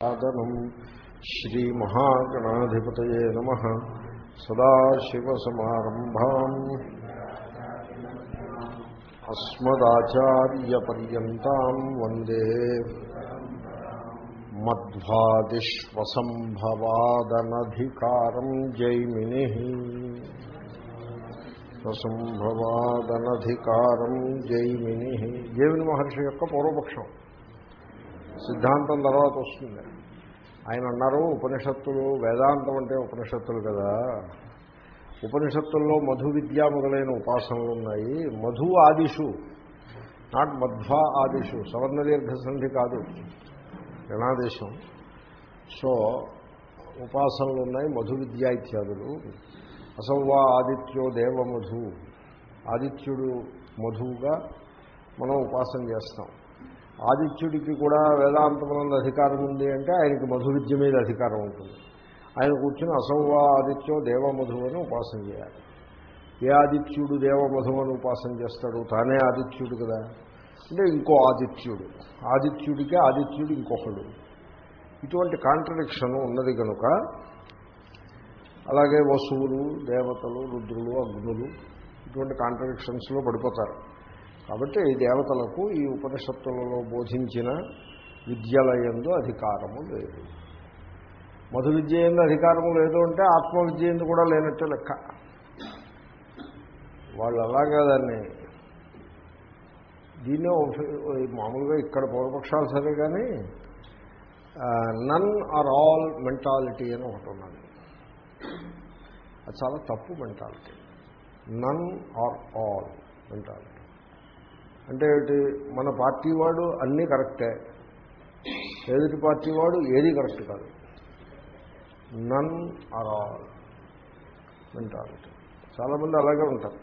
సాదనం శ్రీమహాగణాధిపతయే నమ సదాశివసమారంభాం అస్మదాచార్యపర్యంతం వందే మధ్వాదిష్వసంభవాదనధికారం జైమిని స్వసంభవాదనధికారం జైమిని జైమిని మహర్షి యొక్క పూర్వపక్షం సిద్ధాంతం తర్వాత వస్తుంది. ఆయన అన్నారు ఉపనిషత్తులు వేదాంతం అంటే ఉపనిషత్తులు కదా. ఉపనిషత్తుల్లో మధు విద్య మొదలైన ఉపాసనలు ఉన్నాయి మధు ఆదిషు నాట్ మధ్వ ఆదిషు సవర్ణదీర్ఘ సంధి కాదు. గణాదేశం సో ఉపాసనలు ఉన్నాయి మధు విద్య ఇత్యాదులు. అసౌవా ఆదిత్యో దేవమధు ఆదిత్యుడు మధువుగా మనం ఉపాసన చేస్తాం. ఆదిత్యుడికి కూడా వేదాంతమునందు అధికారం ఉంది అంటే ఆయనకి మధువిద్య మీద అధికారం ఉంటుంది. ఆయన కూర్చుని అసౌవా ఆదిత్యో దేవమధు అని ఉపాసన చేయాలి. ఏ ఆదిత్యుడు దేవమధు అని ఉపాసన చేస్తాడు? తానే ఆదిత్యుడు కదా. అంటే ఇంకో ఆదిత్యుడు. ఆదిత్యుడికి ఆదిత్యుడు ఇంకొకడు. ఇటువంటి కాంట్రడిక్షన్ ఉన్నది కనుక అలాగే వసువులు దేవతలు రుద్రులు అగ్నులు ఇటువంటి కాంట్రడిక్షన్స్లో పడిపోతారు. కాబట్టి దేవతలకు ఈ ఉపనిషత్తులలో బోధించిన విద్యలయందు అధికారము లేదు. మధు విద్య ఎందు అధికారము లేదు అంటే ఆత్మవిద్య ఎందు కూడా లేనట్టు లెక్క. వాళ్ళు అలాగా దాన్ని దీన్నే మామూలుగా ఇక్కడ పూర్వపక్షాలు సరే కానీ నన్ ఆర్ ఆల్ మెంటాలిటీ అని ఒకటి ఉన్నది. అది చాలా తప్పు mentality none or all mentality అంటే మన పార్టీ వాడు అన్నీ కరెక్టే. ఎదుటి పార్టీ వాడు ఏది కరెక్ట్ కాదు. నన్ ఆర్ ఆల్ మెంటాలిటీ చాలామంది అలాగే ఉంటారు.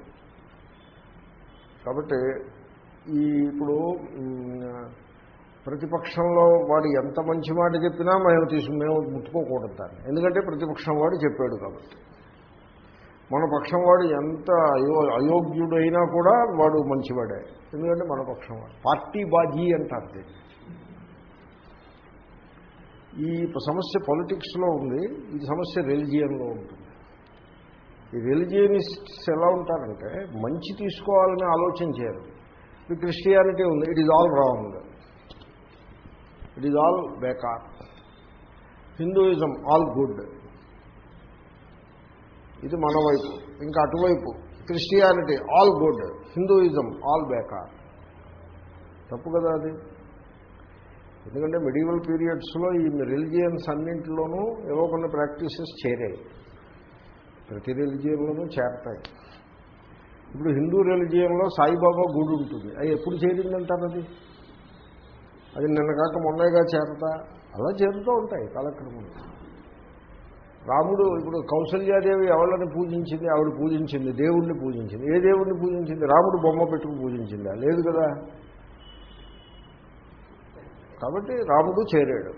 కాబట్టి ఈ ఇప్పుడు ప్రతిపక్షంలో వాడు ఎంత మంచి మాట చెప్పినా మేము తీసు మేము ముట్టుకోకూడదు దాన్ని. ఎందుకంటే ప్రతిపక్షం వాడు చెప్పాడు కాబట్టి. మన పక్షం వాడు ఎంత అయో అయోగ్యుడైనా కూడా వాడు మంచివాడే. ఎందుకంటే మన పక్షం వాడు. పార్టీ బాజీ అంటారు దీన్ని. ఈ సమస్య పొలిటిక్స్లో ఉంది ఈ సమస్య రిలిజియన్లో ఉంటుంది. ఈ రిలిజియనిస్ట్స్ ఎలా ఉంటారంటే మంచి తీసుకోవాలని ఆలోచన చేయరు. ఇప్పుడు క్రిస్టియానిటీ ఉంది it is all wrong. It is all Bekaar. Hinduism all good. ఇది మన వైపు. ఇంకా అటువైపు. Christianity all good Hinduism all బేకార్ తప్పు కదా అది? ఎందుకంటే మెడివల్ పీరియడ్స్లో ఈ రిలిజియన్స్ అన్నింటిలోనూ ఏవో కొన్ని ప్రాక్టీసెస్ చేరాయి. ప్రతి రిలిజియన్లోనూ చేరతాయి. ఇప్పుడు హిందూ రిలిజియన్లో సాయిబాబా గుడి ఉంటుంది. అది ఎప్పుడు చేరిందంటారు అది? అది నిన్న కాక మొన్నగా చేరతా? అలా చేరుతూ ఉంటాయి కాలక్రమంలో. రాముడు ఇప్పుడు కౌసల్యాదేవి ఎవరిని పూజించింది? ఆవిడ పూజించింది దేవుణ్ణి పూజించింది. ఏ దేవుణ్ణి పూజించింది? రాముడు బొమ్మ పెట్టుకుని పూజించిందా? లేదు కదా. కాబట్టి రాముడు చేరాడు.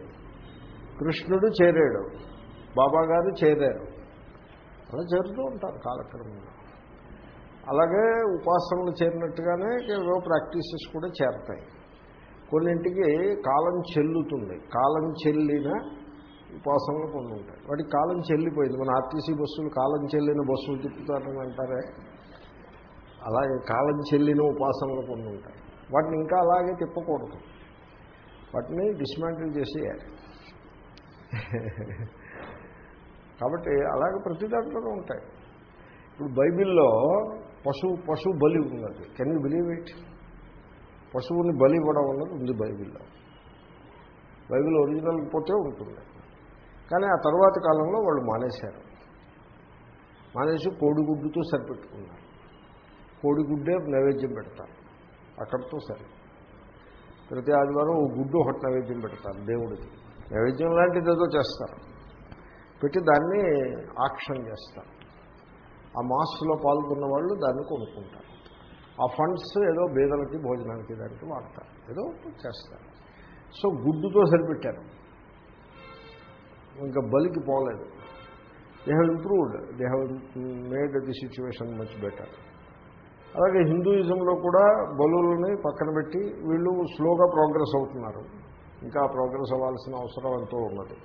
కృష్ణుడు చేరాడు. బాబా గారు చేరారు. అలా చేరుతూ ఉంటారు కాలక్రమంలో. అలాగే ఉపాసనలు చేరినట్టుగానే ఏవో ప్రాక్టీసెస్ కూడా చేరతాయి. కొన్నింటికి కాలం చెల్లుతుంది. కాలం చెల్లిన ఉపాసనలు కొన్ని ఉంటాయి. వాటికి కాలం చెల్లిపోయింది. మన ఆర్టీసీ బస్సులు కాలం చెల్లిన బస్సులు తిప్పుతారని అంటారే? అలాగే కాలం చెల్లిన ఉపాసనలు కొన్ని ఉంటాయి. వాటిని ఇంకా అలాగే తిప్పకూడదు. వాటిని డిస్మాంటిల్ చేసేయాలి. కాబట్టి అలాగే ప్రతి దాంట్లోనూ ఉంటాయి. ఇప్పుడు బైబిల్లో పశువు పశువు బలి ఉన్నది. కెన్ యూ బిలీవ్ ఇట్ పశువుని బలి ఇవ్వడం ఉన్నది ఉంది బైబిల్లో. బైబిల్ ఒరిజినల్ పోతే ఉంటుంది కానీ ఆ తర్వాత కాలంలో వాళ్ళు మానేశారు. మానేసి కోడిగుడ్డుతో సరిపెట్టుకున్నారు. కోడిగుడ్డే నైవేద్యం పెడతారు. అక్కడితో సరి. ప్రతి ఆదివారం ఓ గుడ్డు ఒకటి నైవేద్యం పెడతారు దేవుడికి నైవేద్యం లాంటిది ఏదో చేస్తారు. పెట్టి దాన్ని ఆక్షన్ చేస్తారు. ఆ మాస్లో పాల్గొన్న వాళ్ళు దాన్ని కొనుక్కుంటారు. ఆ ఫండ్స్ ఏదో బీదలకి భోజనానికి దానికి వాడతారు. ఏదో చేస్తారు. సో గుడ్డుతో సరిపెట్టారు. ఇంకా బలికి పోలేదు. They have improved they have made the situation much better అలాగే హిందూయిజంలో కూడా బలుల్ని పక్కన పెట్టి వీళ్ళు స్లోగా ప్రోగ్రెస్ అవుతున్నారు. ఇంకా ప్రోగ్రెస్ అవ్వాల్సిన అవసరం ఎంతో ఉన్నది.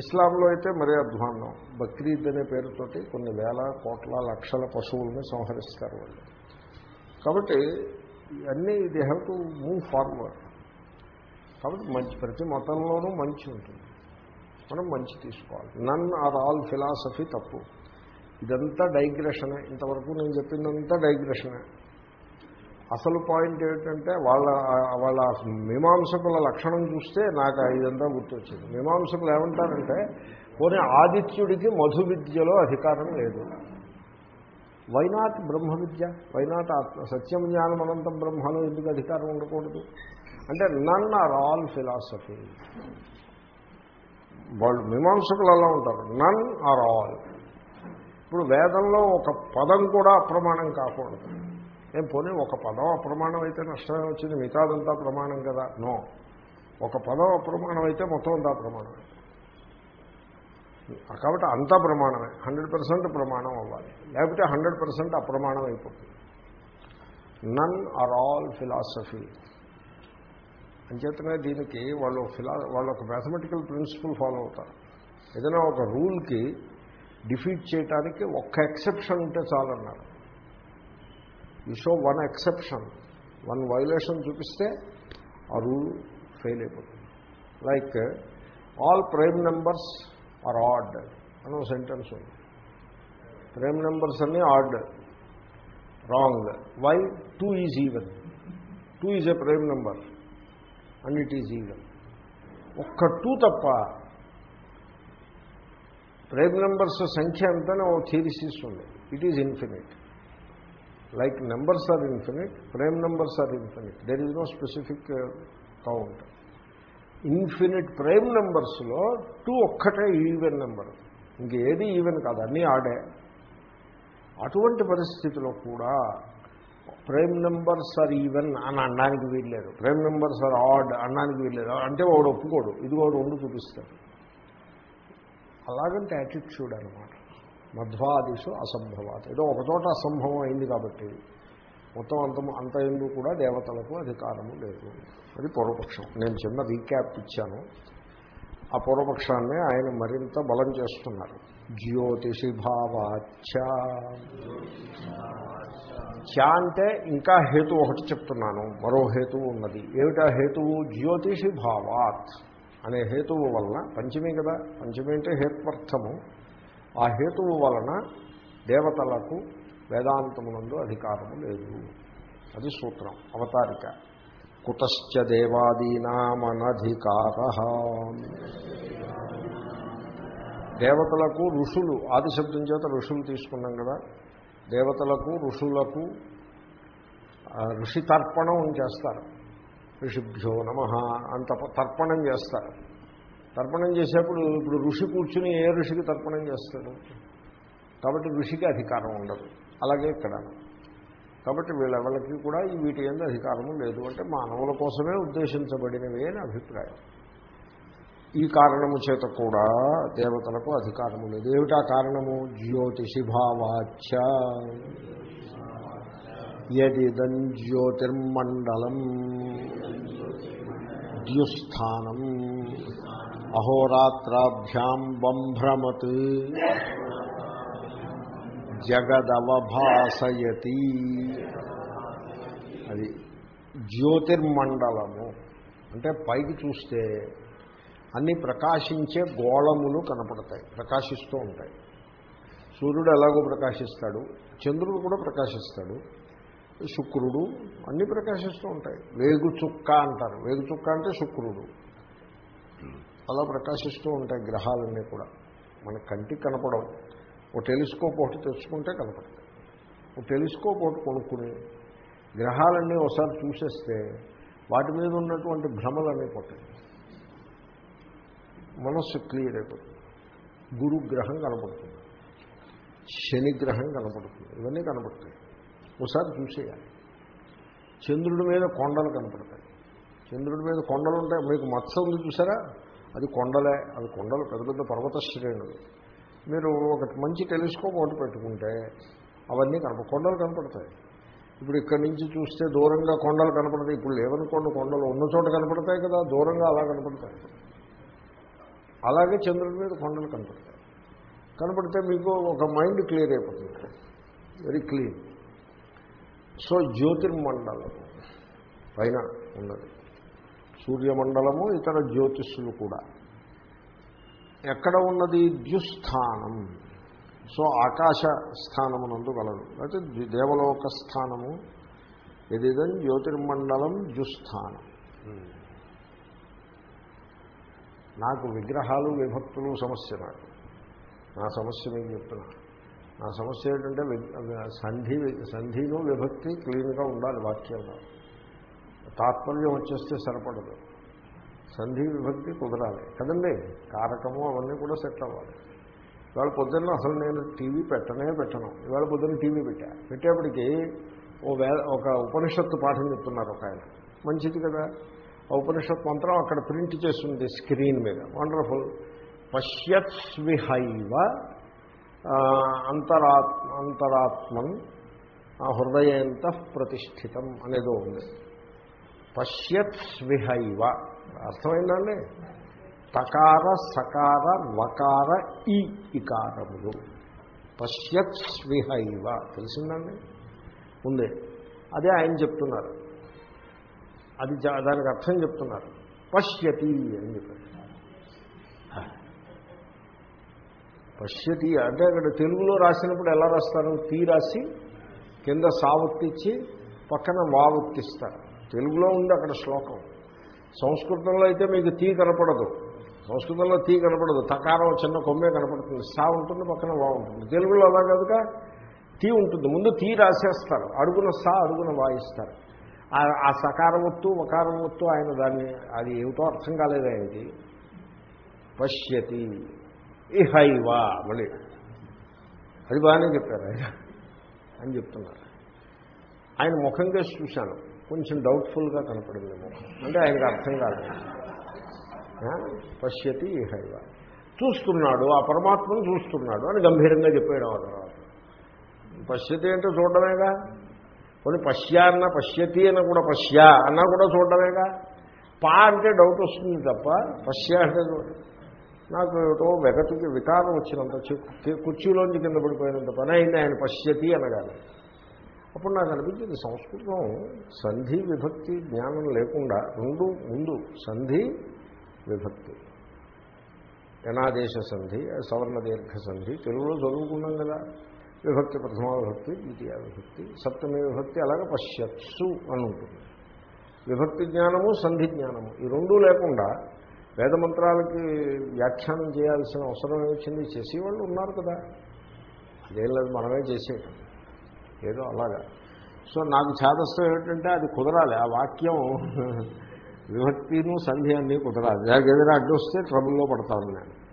ఇస్లాంలో అయితే మరీ అధ్వాన్నం. బక్రీద్ అనే పేరుతోటి కొన్ని వేల కోట్ల లక్షల పశువుల్ని సంహరిస్తారు వాళ్ళు. కాబట్టి అన్నీ they have to move forward కాబట్టి మంచి ప్రతి మతంలోనూ మంచి ఉంటుంది. మనం మంచి తీసుకోవాలి. నన్ ఆర్ ఆల్ ఫిలాసఫీ తప్పు. ఇదంతా డైగ్రెషనే ఇంతవరకు నేను చెప్పిందంతా డైగ్రెషనే అసలు పాయింట్ ఏంటంటే వాళ్ళ వాళ్ళ మీమాంసకుల లక్షణం చూస్తే నాకు ఇదంతా గుర్తొచ్చింది. మీమాంసకులు ఏమంటారంటే పోనీ ఆదిత్యుడికి మధు విద్యలో అధికారం లేదు. వైనాట్ బ్రహ్మ విద్య వైనాట్ ఆత్మ? సత్యం జ్ఞానం అనంతం బ్రహ్మలో ఎందుకు అధికారం ఉండకూడదు? అంటే నన్ ఆర్ ఆల్ ఫిలాసఫీ వాళ్ళు మీమాంసకులు అలా ఉంటారు. నన్ ఆర్ ఆల్ ఇప్పుడు వేదంలో ఒక పదం కూడా అప్రమాణం కాకూడదు. ఏం పోనీ ఒక పదం అప్రమాణం అయితే నష్టమే వచ్చింది. మిగతాదంతా ప్రమాణం కదా. నో ఒక పదం అప్రమాణం అయితే మొత్తం అంతా ప్రమాణమే కాబట్టి అంతా ప్రమాణమే. హండ్రెడ్ పర్సెంట్ ప్రమాణం అవ్వాలి. లేకపోతే హండ్రెడ్ పర్సెంట్ అప్రమాణం అయిపోతుంది. నన్ ఆర్ ఆల్ ఫిలాసఫీ అంచేతనే దీనికి వాళ్ళు ఫిలా వాళ్ళు ఒక మ్యాథమెటికల్ ప్రిన్సిపల్ ఫాలో అవుతారు. ఏదైనా ఒక రూల్కి డిఫీట్ చేయడానికి ఒక్క ఎక్సెప్షన్ ఉంటే చాలన్నారు. You show one exception one violation చూపిస్తే ఆ రూల్ ఫెయిల్ అయిపోతుంది. Like all prime numbers are odd అని ఒక సెంటెన్స్ ఉంది. ప్రైమ్ నెంబర్స్ అన్నీ odd wrong why two is even two is a prime number and it is even ఒక్క two తప్ప prime numbers సంఖ్య అంతానే ఓ థీరిసిస్ ఉంది. It is infinite like numbers are infinite prime numbers are infinite there is no specific count infinite prime నెంబర్స్లో two ఒక్కటే even number ఇంకేది even కాదు. అన్నీ ఆడే. అటువంటి పరిస్థితిలో కూడా ప్రైమ్ నెంబర్స్ ఆర్ ఈవెన్ అని అనడానికి వీల్లేదు. ప్రైమ్ నెంబర్స్ ఆర్ ఆడ్ అనడానికి వీల్లేదు. అంటే వాడు ఒప్పుకోడు. ఇది వాడు వండు చూపిస్తాడు. అలాగంటే యాటిట్యూడ్ అనమాట మధ్వాదిషు అసంభవాత్. ఏదో ఒకచోట అసంభవం అయింది కాబట్టి మొత్తం అంత అంత ఎందుకు కూడా దేవతలకు అధికారము లేదు. అది పూర్వపక్షం. నేను చిన్న రీక్యాప్ ఇచ్చాను. ఆ పూర్వపక్షాన్ని ఆయన మరింత బలం చేస్తున్నారు. జ్యోతిషి భావాచ. చ అంటే ఇంకా హేతు ఒకటి చెప్తున్నాను. మరో హేతువు ఉన్నది. ఏమిటా హేతువు? జ్యోతిషి భావాత్ అనే హేతువు వలన పంచమి కదా? పంచమి అంటే హేత్వర్థము. ఆ హేతువు వలన దేవతలకు వేదాంతమునందు అధికారము లేదు. అది సూత్రం. అవతారిక. కుతశ్చ దేవాదీనామనధికార. దేవతలకు ఋషులు ఆదిశబ్దం చేత ఋషులు తీసుకున్నాం కదా? దేవతలకు ఋషులకు ఋషి తర్పణం చేస్తారు. ఋషిభ్యో నమ అంత తర్పణం చేస్తారు. తర్పణం చేసేప్పుడు ఇప్పుడు ఋషి కూర్చుని ఏ ఋషికి తర్పణం చేస్తాడు? కాబట్టి ఋషికి అధికారం ఉండదు. అలాగే ఇక్కడ. కాబట్టి వీళ్ళెవరికి కూడా ఈ వీటి ఎందు అధికారము లేదు. అంటే మానవుల కోసమే ఉద్దేశించబడినవి అని అభిప్రాయం. ఈ కారణము చేత కూడా దేవతలకు అధికారము లేదు. ఏమిటా కారణము? జ్యోతిషి భావాచ యదిదం జ్యోతిర్మండలం ద్యుస్థానం అహోరాత్రాభ్యాం బంభ్రమత్. జగదవభాసయతి. అది జ్యోతిర్మండలము. అంటే పైకి చూస్తే అన్ని ప్రకాశించే గోళములు కనపడతాయి ప్రకాశిస్తూ ఉంటాయి. సూర్యుడు ఎలాగో ప్రకాశిస్తాడు చంద్రుడు కూడా ప్రకాశిస్తాడు శుక్రుడు అన్నీ ప్రకాశిస్తూ ఉంటాయి. వేగు చుక్క అంటారు. వేగు చుక్క అంటే శుక్రుడు. అలా ప్రకాశిస్తూ ఉంటాయి గ్రహాలన్నీ కూడా. మన కంటికి కనపడవు. ఓ టెలిస్కోప్ ఒకటి తెచ్చుకుంటే కనపడతాయి. ఓ టెలిస్కోప్ ఒకటి కొనుక్కుని గ్రహాలన్నీ ఒకసారి చూసేస్తే వాటి మీద ఉన్నటువంటి భ్రమలన్నీ పోతాయి. మనస్సు క్లియర్ అయిపోతుంది. గురుగ్రహం కనపడుతుంది. శనిగ్రహం కనపడుతుంది. ఇవన్నీ కనపడతాయి. ఒకసారి చూసేయాలి. చంద్రుడి మీద కొండలు కనపడతాయి. చంద్రుడి మీద కొండలు ఉంటాయి. మీకు మత్స ఉంది చూసారా? అది కొండలే. అది కొండలు పెద్ద పెద్ద పర్వత శ్రేణులు. మీరు ఒక మంచి టెలిస్కోప్ ఒకటి పెట్టుకుంటే అవన్నీ కనప కొండలు కనపడతాయి. ఇప్పుడు ఇక్కడి నుంచి చూస్తే దూరంగా కొండలు కనపడతాయి. ఇప్పుడు లేవనుకోండి కొండలు. ఉన్న చోట కనపడతాయి కదా. దూరంగా అలా కనపడతాయి. అలాగే చంద్రుడి మీద కొండలు కనపడతాయి. కనపడితే మీకు ఒక మైండ్ క్లియర్ అయిపోతుంది. వెరీ క్లీన్ సో జ్యోతిర్మండలం పైన ఉన్నది. సూర్యమండలము ఇతర జ్యోతిష్లు కూడా. ఎక్కడ ఉన్నది? ద్యుస్థానం సో ఆకాశ స్థానమునందు గలదు అయితే దేవలోక స్థానము ఎదిదం జ్యోతిర్మండలం ద్యుస్థానం నాకు విగ్రహాలు విభక్తులు సమస్య నాకు. నా సమస్య నేను చెప్తున్నా. నా సమస్య ఏంటంటే సంధి సంధిను విభక్తి క్లీన్గా ఉండాలి వాక్యంలో. తాత్పర్యం వచ్చేస్తే సరిపడదు. సంధి విభక్తి కుదరాలి. కదండి? కారకము అవన్నీ కూడా సెట్ అవ్వాలి. ఇవాళ పొద్దున్న అసలు నేను టీవీ పెట్టనే పెట్టను. ఇవాళ పొద్దున్న టీవీ పెట్టా. పెట్టేప్పటికీ ఓ వే ఒక ఉపనిషత్తు పాఠం చెప్తున్నారు ఒక ఆయన. మంచిది కదా? ఉపనిషత్ మంత్రం అక్కడ ప్రింట్ చేస్తుంది స్క్రీన్ మీద. వండర్ఫుల్ పశ్యత్స్విహైవ అంతరాత్మ అంతరాత్మన్ హృదయంత ప్రతిష్ఠితం అనేదో ఉంది. పశ్యత్స్విహైవ. అర్థమైందండి? తకార సకార వకార ఈ ఇకారములు. పశ్యత్స్విహైవ. తెలిసిందండి? ఉంది. అదే ఆయన చెప్తున్నారు. అది దానికి అర్థం చెప్తున్నారు. పశ్యతి అని చెప్పారు. పశ్యతి అంటే అక్కడ తెలుగులో రాసినప్పుడు ఎలా రాస్తారు? తీ రాసి కింద సావత్తిచ్చి పక్కన వావత్తిస్తారు. తెలుగులో ఉంది అక్కడ శ్లోకం. సంస్కృతంలో అయితే మీకు తీ కనపడదు. సంస్కృతంలో తీ కనపడదు. తకారం చిన్న కొమ్మే కనపడుతుంది. సా ఉంటుంది పక్కన వా ఉంటుంది. తెలుగులో అలా కనుక తీ ఉంటుంది. ముందు తీ రాసేస్తారు. అడుగున సా అడుగున వాయిస్తారు ఆ సకారవత్తు ఒత్తు ఆయన దాన్ని అది ఏమిటో అర్థం కాలేదు ఆయనకి. పశ్యతి ఇహైవా మళ్ళీ. అది బాగానే చెప్పారు ఆయన. అని చెప్తున్నారు. ఆయన ముఖం కేసి చూశాను. కొంచెం డౌట్ఫుల్గా కనపడింది ముఖం. అంటే ఆయనకు అర్థం కాలేదు. పశ్యతి ఇహైవ. చూస్తున్నాడు ఆ పరమాత్మను చూస్తున్నాడు అని గంభీరంగా చెప్పాడు ఆ తర్వాత. పశ్యతి అంటే చూడడమేగా? కొన్ని పశ్య అన్న పశ్యతి అన్న కూడా పశ్య అన్నా కూడా చూడడమేగా పా అంటే డౌట్ వస్తుంది తప్ప పశ్య అంటే నాకు ఏటో వెగటికి వికారం వచ్చినంత కుర్చీలోంచి కింద పడిపోయినంత పని అయింది ఆయన పశ్యతి అనగానే. అప్పుడు నాకు అనిపించింది సంస్కృతం సంధి విభక్తి జ్ఞానం లేకుండా రెండు ముందు సంధి విభక్తి. యనాదేశ సంధి సవర్ణ దీర్ఘ సంధి తెలుగులో చదువుకున్నాం కదా. విభక్తి ప్రథమ విభక్తి ద్వితీయ విభక్తి సప్తమి విభక్తి అలాగే పశ్యత్సు అని ఉంటుంది. విభక్తి జ్ఞానము సంధి జ్ఞానము ఈ రెండూ లేకుండా వేదమంత్రాలకి వ్యాఖ్యానం చేయాల్సిన అవసరం ఏమొచ్చింది? చేసేవాళ్ళు ఉన్నారు కదా. అదేం లేదు మనమే చేసేయటం. ఏదో అలాగా. సో నాకు ఛాదస్థం ఏమిటంటే అది కుదరాలి. ఆ వాక్యం విభక్తిను సంధి అన్నీ కుదరాలి. దానికి ఏదైనా అడ్డు వస్తే ట్రబుల్లో పడతాను నేను.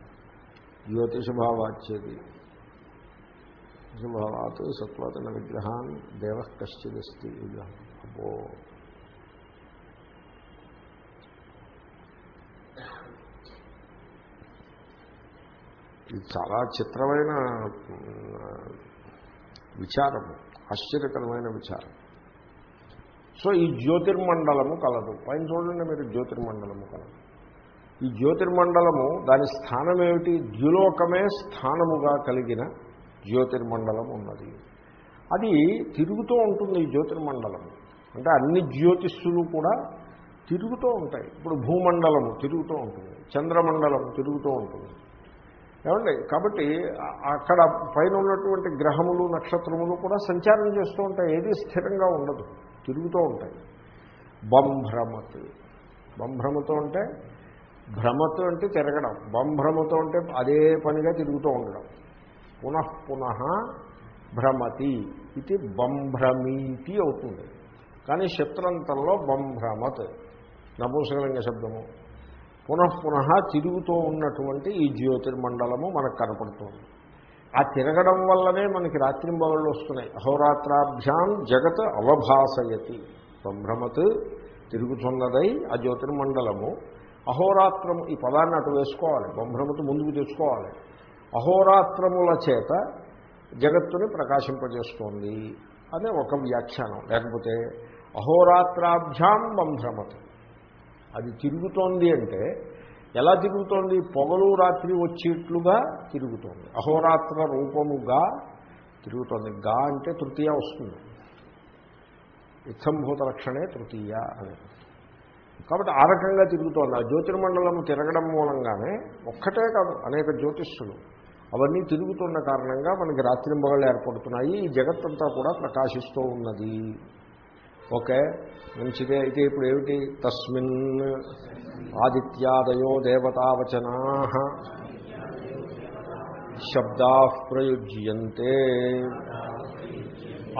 జ్యోతిష భావాచ్యేది సత్వతన విగ్రహాన్ దేవ కశ్చిదస్తి అబ్బో. ఇది చాలా చిత్రమైన విచారము ఆశ్చర్యకరమైన విచారం. సో ఈ జ్యోతిర్మండలము కలదు. పైన చూడండి మీరు జ్యోతిర్మండలము కలదు. ఈ జ్యోతిర్మండలము దాని స్థానం ఏమిటి ద్యులోకమే స్థానముగా కలిగిన జ్యోతిర్మండలం ఉన్నది. అది తిరుగుతూ ఉంటుంది ఈ జ్యోతిర్మండలం. అంటే అన్ని జ్యోతిష్యులు కూడా తిరుగుతూ ఉంటాయి. ఇప్పుడు భూమండలము తిరుగుతూ ఉంటుంది. చంద్రమండలం తిరుగుతూ ఉంటుంది. ఏమండి? కాబట్టి అక్కడ పైన ఉన్నటువంటి గ్రహములు నక్షత్రములు కూడా సంచారం చేస్తూ ఉంటాయి. ఏది స్థిరంగా ఉండదు. తిరుగుతూ ఉంటాయి. బంభ్రమత్. బంభ్రమతో అంటే భ్రమతో అంటే తిరగడం. బంభ్రమతో అంటే అదే పనిగా తిరుగుతూ ఉండడం. పునః పునః భ్రమతి ఇది బంభ్రమీతి అవుతుంది. కానీ శత్రంతంలో బంభ్రమత్ నపూసకలింగ శబ్దము. పునః పునః తిరుగుతూ ఉన్నటువంటి ఈ జ్యోతిర్మండలము మనకు కనపడుతుంది. ఆ తిరగడం వల్లనే మనకి రాత్రింబవళ్ళు వస్తున్నాయి. అహోరాత్రాభ్యాం జగత్ అవభాసయతి. సంభ్రమత్ తిరుగుతున్నదై ఆ జ్యోతిర్మండలము. అహోరాత్రము ఈ పదాన్ని అటు వేసుకోవాలి. బంభ్రమతు ముందుకు తెచ్చుకోవాలి. అహోరాత్రముల చేత జగత్తుని ప్రకాశింపజేస్తోంది అనే ఒక వ్యాఖ్యానం. లేకపోతే అహోరాత్రాభ్యాం బంభ్రమతి అది తిరుగుతోంది అంటే ఎలా తిరుగుతోంది? పొగలు రాత్రి వచ్చేట్లుగా తిరుగుతోంది. అహోరాత్ర రూపముగా తిరుగుతోంది. గా అంటే తృతీయ వస్తుంది. ఇత్తంభూత లక్షణే తృతీయ అని. కాబట్టి ఆ రకంగా తిరుగుతోంది. ఆ జ్యోతిర్మండలం తిరగడం మూలంగానే ఒక్కటే కాదు అనేక జ్యోతిష్యులు అవన్నీ తిరుగుతున్న కారణంగా మనకి రాత్రింబగళ్ళు ఏర్పడుతున్నాయి. ఈ జగత్తంతా కూడా ప్రకాశిస్తూ ఉన్నది. ఓకే? మంచిదే. అయితే ఇప్పుడు ఏమిటి? తస్మిన్ ఆదిత్యాదయో దేవతావచనా శబ్దా ప్రయుజ్యంతే.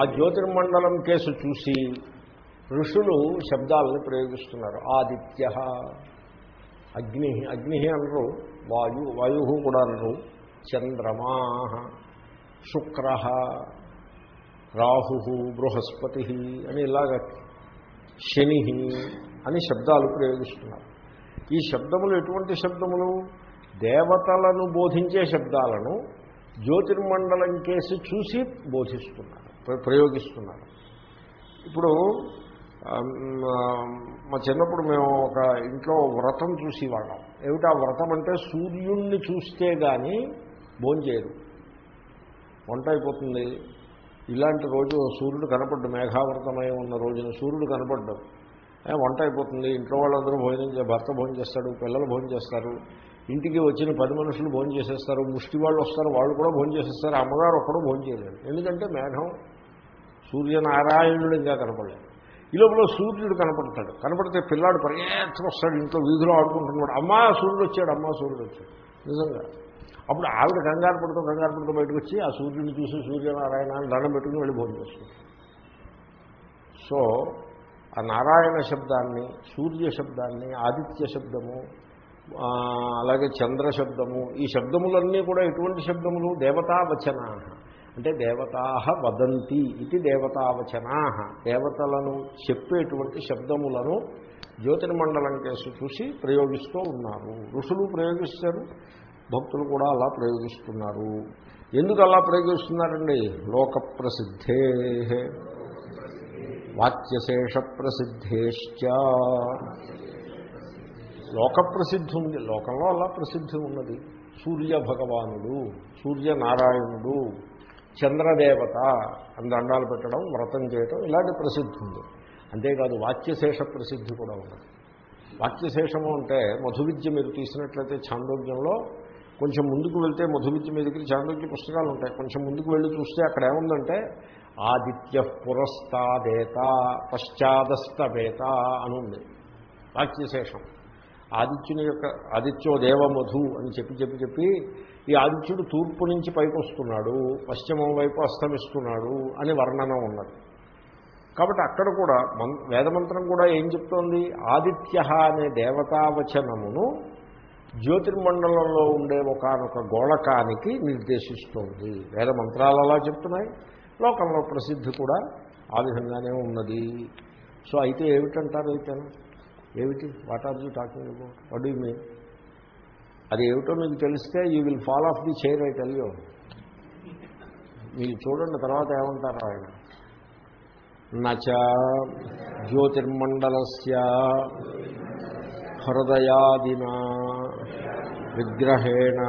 ఆ జ్యోతిర్మండలం కేసు చూసి ఋషులు శబ్దాలను ప్రయోగిస్తున్నారు. ఆదిత్య. అగ్ని. అగ్ని అనరు. వాయు. వాయు కూడా అనరు. చంద్రమా శుక్ర రాహు బృహస్పతి అని ఇలాగ శని అని శబ్దాలు ప్రయోగిస్తున్నారు. ఈ శబ్దములు ఎటువంటి శబ్దములు? దేవతలను బోధించే శబ్దాలను జ్యోతిర్మండలం కేసి చూసి బోధిస్తున్నారు ప్ర- ప్రయోగిస్తున్నారు. ఇప్పుడు మా చిన్నప్పుడు మేము ఒక ఇంట్లో వ్రతం చూసేవాళ్ళం. ఏమిటా వ్రతం అంటే సూర్యుణ్ణి చూస్తే కానీ భోంచేయరు. వంట అయిపోతుంది. ఇలాంటి రోజు సూర్యుడు కనపడ్డు మేఘావృతమై ఉన్న రోజున సూర్యుడు కనపడ్డు. వంట అయిపోతుంది. ఇంట్లో వాళ్ళందరూ భోజనం భర్త భోజనం చేస్తాడు పిల్లలు భోజనం చేస్తారు. ఇంటికి వచ్చిన పది మనుషులు భోజనం చేసేస్తారు. ముష్టి వాళ్ళు వస్తారు వాళ్ళు కూడా భోజనం చేసేస్తారు. అమ్మగారు ఒక్కడూ భోజనం చేయలేరు ఎందుకంటే మేఘం సూర్యనారాయణుడు ఇంకా కనపడలేదు. ఈ లోపల సూర్యుడు కనపడతాడు. కనపడితే పిల్లాడు పరిగెత్తుకు వస్తాడు ఇంట్లో వీధిలో ఆడుకుంటున్నాడు. అమ్మా సూర్యుడు వచ్చాడు అమ్మా సూర్యుడు వచ్చాడు. నిజంగా అప్పుడు ఆవిడ కంగారు పడుతూ కంగారు పడుతూ బయటకు వచ్చి ఆ సూర్యుడిని చూసి సూర్యనారాయణ అని దండం పెట్టుకుని వెళ్ళి భోజనం చేస్తుంది. సో ఆ నారాయణ శబ్దాన్ని సూర్య శబ్దాన్ని ఆదిత్య శబ్దము అలాగే చంద్ర శబ్దము ఈ శబ్దములన్నీ కూడా ఎటువంటి శబ్దములు? దేవతావచనా అంటే దేవతా వదంతి ఇది దేవతావచనా దేవతలను చెప్పేటువంటి శబ్దములను జ్యోతిర్మండలం కేసు చూసి ప్రయోగిస్తూ ఉన్నారు. ఋషులు ప్రయోగిస్తారు. భక్తులు కూడా అలా ప్రయోగిస్తున్నారు. ఎందుకు అలా ప్రయోగిస్తున్నారండి? లోక ప్రసిద్ధే వాక్యశేష ప్రసిద్ధేశ్చ లోక ప్రసిద్ధి ఉంది లోకంలో అలా ప్రసిద్ధి ఉన్నది. సూర్య భగవానుడు సూర్యనారాయణుడు చంద్రదేవత అని దండాలు పెట్టడం వ్రతం చేయటం ఇలాంటి ప్రసిద్ధి ఉంది అంతేకాదు వాక్యశేష ప్రసిద్ధి కూడా ఉన్నది. వాక్యశేషము అంటే మధు విద్య మీరు తీసినట్లయితే చాందోగ్యంలో కొంచెం ముందుకు వెళ్తే మధు విద్య మీదకి చాంద్రోగ్య పుస్తకాలు ఉంటాయి కొంచెం ముందుకు వెళ్ళి చూస్తే అక్కడ ఏముందంటే ఆదిత్య పురస్తాదేత పశ్చాదస్తవేత అని ఉంది వాక్యశేషం ఆదిత్యుని యొక్క ఆదిత్యో దేవమధు అని చెప్పి చెప్పి చెప్పి ఈ ఆదిత్యుడు తూర్పు నుంచి పైకి వస్తున్నాడు పశ్చిమం వైపు అస్తమిస్తున్నాడు అని వర్ణన ఉన్నది. కాబట్టి అక్కడ కూడా మన్ వేదమంత్రం కూడా ఏం చెప్తోంది? ఆదిత్య అనే దేవతావచనమును జ్యోతిర్మండలంలో ఉండే ఒకనొక గోళకానికి నిర్దేశిస్తోంది. వేద మంత్రాలు అలా చెప్తున్నాయి. లోకంలో ప్రసిద్ధి కూడా ఆ విధంగానే ఉన్నది. సో అయితే ఏమిటంటారు అయితే? ఏమిటి? What are you talking about what you mean అది ఏమిటో మీకు తెలిస్తే you will fall off the chair I tell you మీరు చూడండి తర్వాత ఏమంటారు ఆయన? నచ జ్యోతిర్మండలస్య హృదయాదినా విగ్రహేణ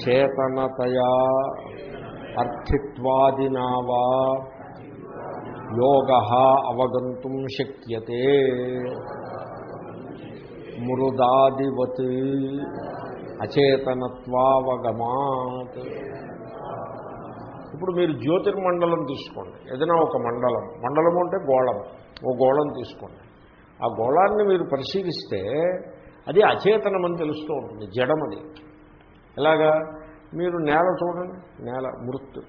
చేతనతయా అర్థిత్వాదినా వా యోగ అవగంతుం శక్యతే. మృదాదివత్ అచేతనత్వావగమాత్. ఇప్పుడు మీరు జ్యోతిర్మండలం తీసుకోండి. ఏదైనా ఒక మండలం. మండలం అంటే గోళం ఓ గోళం తీసుకోండి. ఆ గోళాన్ని మీరు పరిశీలిస్తే అది అచేతనమని తెలుస్తూ ఉంటుంది జడమది. ఎలాగా? మీరు నేల చూడండి నేల మృత్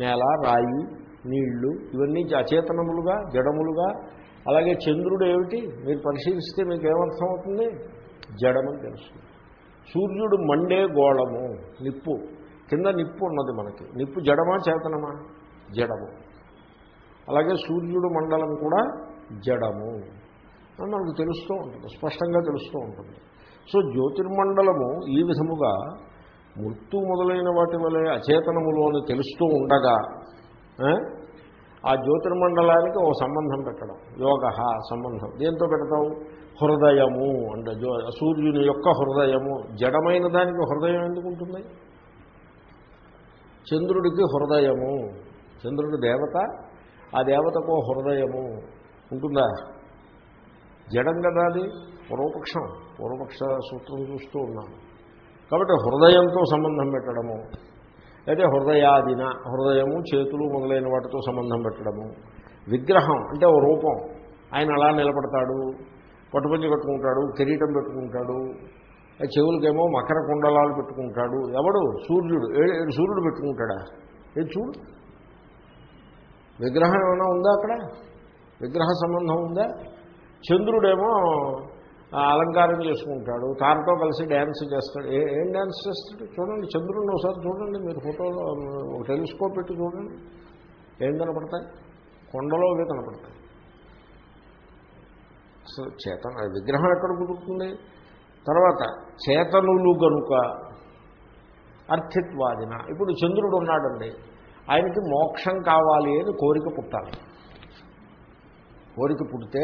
నేల రాయి నీళ్ళు ఇవన్నీ అచేతనములుగా జడములుగా. అలాగే చంద్రుడు ఏమిటి? మీరు పరిశీలిస్తే మీకు ఏమర్థం అవుతుంది జడమని తెలుస్తుంది. సూర్యుడు మండే గోళము నిప్పు. కింద నిప్పు ఉన్నది మనకి. నిప్పు జడమా చేతనమా? జడము. అలాగే సూర్యుడు మండలం కూడా జడము. మనకు తెలుస్తూ ఉంటుంది. స్పష్టంగా తెలుస్తూ ఉంటుంది. సో జ్యోతిర్మండలము ఈ విధముగా మృत्यు మొదలైన వాటి వలె అచేతనములోని తెలుస్తూ ఉండగా ఆ, జ్యోతిర్మండలానికి ఓ సంబంధం పెట్టడం. యోగ సంబంధం. దేంతో పెడతావు? హృదయము అంటే. సూర్యుని యొక్క హృదయము. జడమైన దానికి హృదయం ఎందుకు ఉంటుంది? చంద్రుడికి హృదయము. చంద్రుడి దేవత. ఆ దేవతకు హృదయము. ఉంటుందా? జడం కదా అది? పూర్వపక్షం. పూర్వపక్ష సూత్రం చూస్తూ ఉన్నాను కాబట్టి హృదయంతో సంబంధం పెట్టడము అయితే హృదయాదిన హృదయము చేతులు మొదలైన వాటితో సంబంధం పెట్టడము విగ్రహం అంటే ఓ రూపం. ఆయన అలా నిలబడతాడు పట్టుపంచి కట్టుకుంటాడు కిరీటం పెట్టుకుంటాడు చెవులకేమో మకర కుండలాలు పెట్టుకుంటాడు. ఎవడు? సూర్యుడు. ఏడు సూర్యుడు పెట్టుకుంటాడా? ఏది చూడు? విగ్రహం ఏమైనా ఉందా అక్కడ? విగ్రహ సంబంధం ఉందా? చంద్రుడేమో అలంకారం చేసుకుంటాడు. తానతో కలిసి డ్యాన్స్ చేస్తాడు. ఏ ఏం డ్యాన్స్ చేస్తాడు? చూడండి చంద్రుడిని ఒకసారి చూడండి మీరు ఫోటోలో ఒక టెలిస్కోప్ పెట్టి చూడండి. ఏం కనపడతాయి? కొండలో అవే కనపడతాయి. అసలు చేతన విగ్రహం ఎక్కడ కుదురుతుంది? తర్వాత చేతనులు గనుక అర్థిత్వాదిన. ఇప్పుడు చంద్రుడు ఉన్నాడండి. ఆయనకి మోక్షం కావాలి అని కోరిక పుట్టాలి. కోరిక పుడితే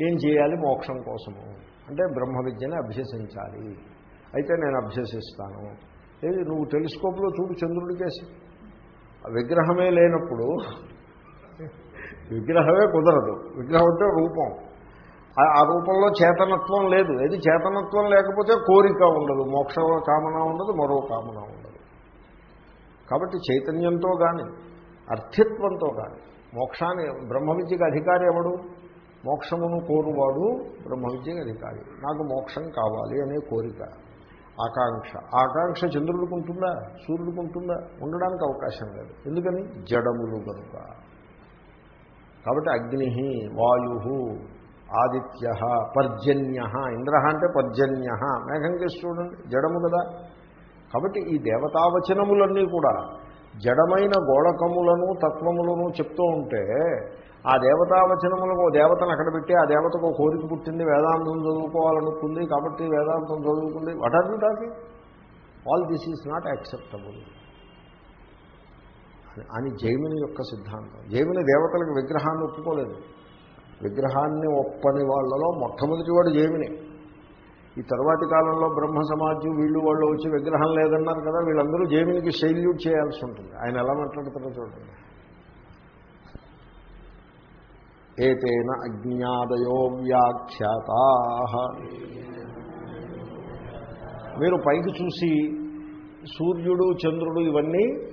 ఏం చేయాలి? మోక్షం కోసము. అంటే బ్రహ్మ విద్యని అభ్యసించాలి. అయితే నేను అభ్యసిస్తాను. ఏది నువ్వు టెలిస్కోప్లో చూడు చంద్రుడి కేసి. విగ్రహమే లేనప్పుడు విగ్రహమే కుదరదు. విగ్రహం అంటే రూపం. ఆ రూపంలో చేతనత్వం లేదు. ఏది చేతనత్వం లేకపోతే కోరిక ఉండదు. మోక్ష కామన ఉండదు మరో కామన ఉండదు. కాబట్టి చైతన్యంతో కానీ అర్థిత్వంతో కానీ మోక్షాన్ని బ్రహ్మ విద్యకు అధికారి ఎవడు? మోక్షమును కోరువాడు బ్రహ్మవిద్యకు అధికారి. నాకు మోక్షం కావాలి అనే కోరిక. ఆకాంక్ష. ఆకాంక్ష చంద్రుడికి ఉంటుందా? సూర్యుడికి ఉంటుందా? ఉండడానికి అవకాశం లేదు. ఎందుకని? జడములు కనుక కాబట్టి అగ్ని వాయు ఆదిత్య పర్జన్య ఇంద్ర అంటే పర్జన్య. మేఘం చేసి చూడండి. జడము కదా. కాబట్టి ఈ దేవతావచనములన్నీ కూడా జడమైన గోళకములను తత్వములను చెప్తూ ఉంటే ఆ దేవతావచనములకు ఓ దేవతను అక్కడ పెట్టి ఆ దేవతకు కోరిక పుట్టింది వేదాంతం చదువుకోవాలనుకుంది కాబట్టి వేదాంతం చదువుకుంది. What are you talking all this is not acceptable అని జైమిని యొక్క సిద్ధాంతం. జైమిని దేవతలకు విగ్రహాన్ని ఒప్పుకోలేదు. విగ్రహాన్ని ఒప్పని వాళ్ళలో మొట్టమొదటి వాడు జైమిని. ఈ తర్వాతి కాలంలో బ్రహ్మ సమాజం వీళ్ళు వాళ్ళు వచ్చి విగ్రహం లేదన్నారు కదా వీళ్ళందరూ జైమినికి శైల్యూట్ చేయాల్సి ఉంటుంది. ఆయన ఎలా మాట్లాడతారో చూడండి. ఏతేన అజ్ఞాదయో వ్యాఖ్యాతా. మీరు పైకి చూసి సూర్యుడు చంద్రుడు ఇవన్నీ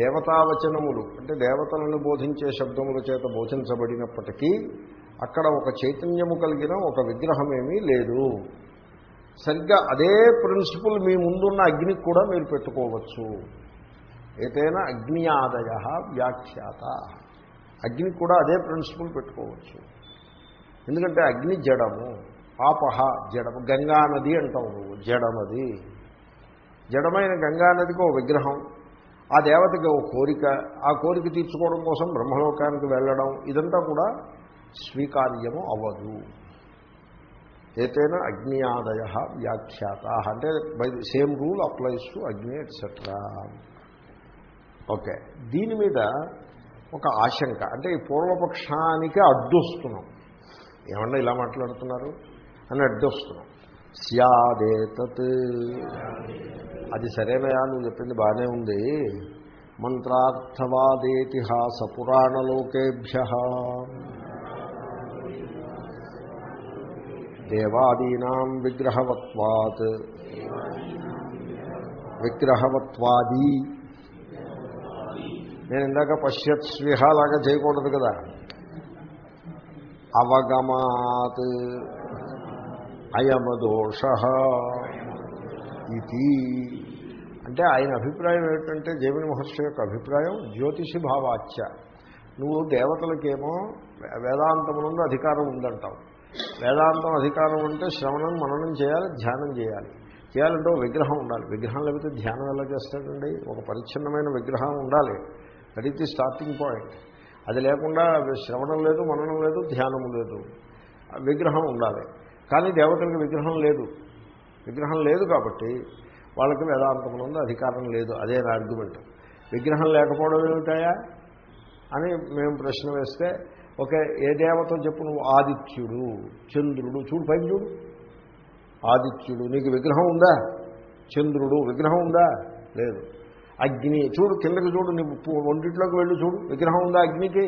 దేవతావచనములు అంటే దేవతలను బోధించే శబ్దముల చేత బోధించబడినప్పటికీ అక్కడ ఒక చైతన్యము కలిగిన ఒక విగ్రహమేమీ లేదు. సరిగ్గా అదే ప్రిన్సిపుల్ మీ ముందున్న అగ్నికి కూడా మీరు పెట్టుకోవచ్చు. ఏదైనా అగ్నియాదయ వ్యాఖ్యాత. అగ్ని కూడా అదే ప్రిన్సిపల్ పెట్టుకోవచ్చు. ఎందుకంటే అగ్ని జడము ఆపహ జడము గంగా నది అంటావు నువ్వు జడమది. జడమైన గంగానదికి ఓ విగ్రహం ఆ దేవతకి ఓ కోరిక ఆ కోరిక తీర్చుకోవడం కోసం బ్రహ్మలోకానికి వెళ్ళడం ఇదంతా కూడా స్వీకార్యము అవ్వదు. ఏతైనా అగ్నియాదయ వ్యాఖ్యాత. అంటే by same rule applies to అగ్ని ఎట్సెట్రా ఓకే. దీని మీద ఒక ఆశంక. అంటే ఈ పూర్వపక్షానికి అడ్డొస్తున్నాం. ఏమన్నా ఇలా మాట్లాడుతున్నారు? అని అడ్డొస్తున్నాం. స్యాదేతత్. అది సరేనయా నువ్వు చెప్పింది బాగానే ఉంది. మంత్రార్థవాదేతిహాస పురాణలోకేభ్య. దేవాదీనాం విగ్రహవత్వాత్. విగ్రహవత్వాదీ. నేను ఇందాక పశ్యత్ స్విహ లాగా చేయకూడదు కదా. అవగమాత్ అయమదోష ఇది అంటే ఆయన అభిప్రాయం ఏంటంటే జైమిని మహర్షి యొక్క అభిప్రాయం జ్యోతిషి భావాచ్య నువ్వు దేవతలకేమో వేదాంతమునందు అధికారం ఉందంటావు. వేదాంతం అధికారం అంటే శ్రవణం మననం చేయాలి ధ్యానం చేయాలి. చేయాలంటే విగ్రహం ఉండాలి. విగ్రహం లేకపోతే ధ్యానం ఎలా చేస్తాడండి? ఒక పరిచ్ఛిన్నమైన విగ్రహం ఉండాలి. That is the starting point అది లేకుండా శ్రవణం లేదు మననం లేదు ధ్యానం లేదు. విగ్రహం ఉండాలి. కానీ దేవతలకు విగ్రహం లేదు. విగ్రహం లేదు కాబట్టి వాళ్ళకి వేదాంతమునందు అధికారం లేదు. అదే నా ఆర్గ్యుమెంట్ విగ్రహం లేకపోవడం ఏమిటాయా అని మేము ప్రశ్న వేస్తే ఓకే ఏ దేవత చెప్పు నువ్వు ఆదిత్యుడు చంద్రుడు. చూడు పైకి చూడు. ఆదిత్యుడు. నీకు విగ్రహం ఉందా? చంద్రుడు. విగ్రహం ఉందా? లేదు. అగ్ని చూడు కిందకి చూడు నువ్వు ఒంటిట్లోకి వెళ్ళి చూడు. విగ్రహం ఉందా అగ్నికి?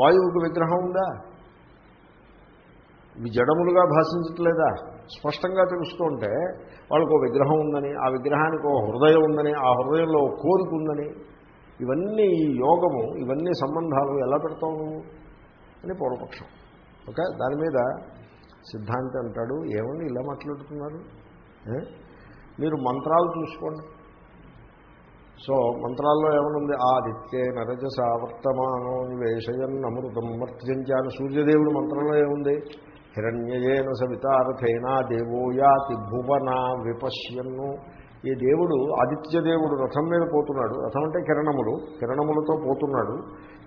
వాయువుకి విగ్రహం ఉందా? ఇవి జడములుగా భాషించట్లేదా? స్పష్టంగా తెలుసుకుంటే వాళ్ళకు విగ్రహం ఉందని ఆ విగ్రహానికి ఒక హృదయం ఉందని ఆ హృదయంలో కోరిక ఉందని. ఇవన్నీ ఈ యోగము ఇవన్నీ సంబంధాలు ఎలా పెడతావు నువ్వు? అని పూర్వపక్షం. ఓకే? దాని మీద సిద్ధాంతి అంటాడు ఏమని ఇలా మాట్లాడుతున్నారు? మీరు మంత్రాలు చూసుకోండి. సో మంత్రాల్లో ఏమనుంది? ఆదిత్యే నరజస వర్తమానో నివేశయన్ అమృతం మర్త్యంచాను సూర్యదేవుడు మంత్రంలో ఏముంది? హిరణ్యయేన సవితారథేనా దేవో యాతి భువన విపశ్యన్ను. ఈ దేవుడు ఆదిత్య దేవుడు రథం మీద పోతున్నాడు. రథం అంటే కిరణములు. కిరణములతో పోతున్నాడు.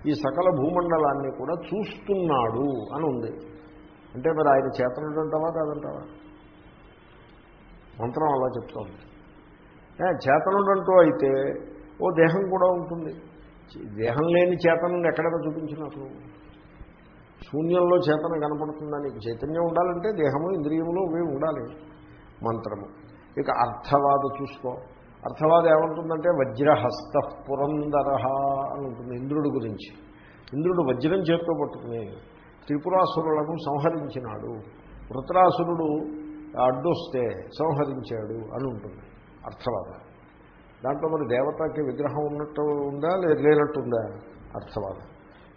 ఈ సకల భూమండలాన్ని కూడా చూస్తున్నాడు అని ఉంది అంటే మరి ఆయన చేతనుడు అంటావా కాదంటావా? మంత్రం అలా చెప్తోంది. చేతనుడంటూ అయితే ఓ దేహం కూడా ఉంటుంది. దేహం లేని చేతనని ఎక్కడైనా చూపించినట్లు శూన్యంలో చేతన కనపడుతుందా నీకు? చైతన్యం ఉండాలంటే దేహము ఇంద్రియములు ఇవి ఉండాలి. మంత్రము. ఇక అర్థవాద చూసుకో. అర్థవాద ఏమంటుందంటే వజ్రహస్త పురందర అని ఉంటుంది ఇంద్రుడి గురించి. ఇంద్రుడు వజ్రం చేతితో పట్టుకుని త్రిపురాసురులను సంహరించినాడు. వృత్రాసురుడు అడ్డొస్తే సంహరించాడు అని ఉంటుంది. అర్థవాద. దాంట్లో మరి దేవతకి విగ్రహం ఉన్నట్టు ఉందా లేదు లేనట్టు ఉందా? అర్థవాదం.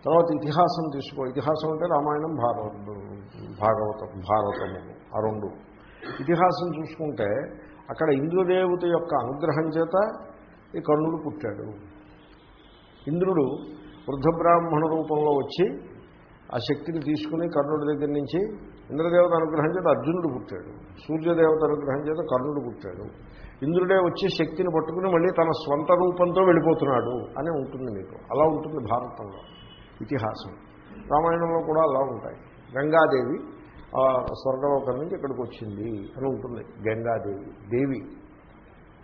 తర్వాత ఇతిహాసం తీసుకో. ఇతిహాసం అంటే రామాయణం భారత భాగవతం భారతము ఆ రెండు. ఇతిహాసం చూసుకుంటే అక్కడ ఇంద్రదేవత యొక్క అనుగ్రహం చేత ఈ కర్ణుడు పుట్టాడు. ఇంద్రుడు వృద్ధబ్రాహ్మణ రూపంలో వచ్చి ఆ శక్తిని తీసుకుని కర్ణుడి దగ్గర నుంచి ఇంద్రదేవత అనుగ్రహం చేత అర్జునుడు పుట్టాడు. సూర్యదేవత అనుగ్రహం చేత కర్ణుడు పుట్టాడు. ఇంద్రుడే వచ్చి శక్తిని పట్టుకుని మళ్ళీ తన స్వంత రూపంతో వెళ్ళిపోతున్నాడు అని ఉంటుంది మీకు. అలా ఉంటుంది భారతంలో ఇతిహాసం. రామాయణంలో కూడా అలా ఉంటాయి. గంగాదేవి ఆ స్వర్గలోకం నుంచి ఇక్కడికి వచ్చింది అని ఉంటుంది. గంగాదేవి దేవి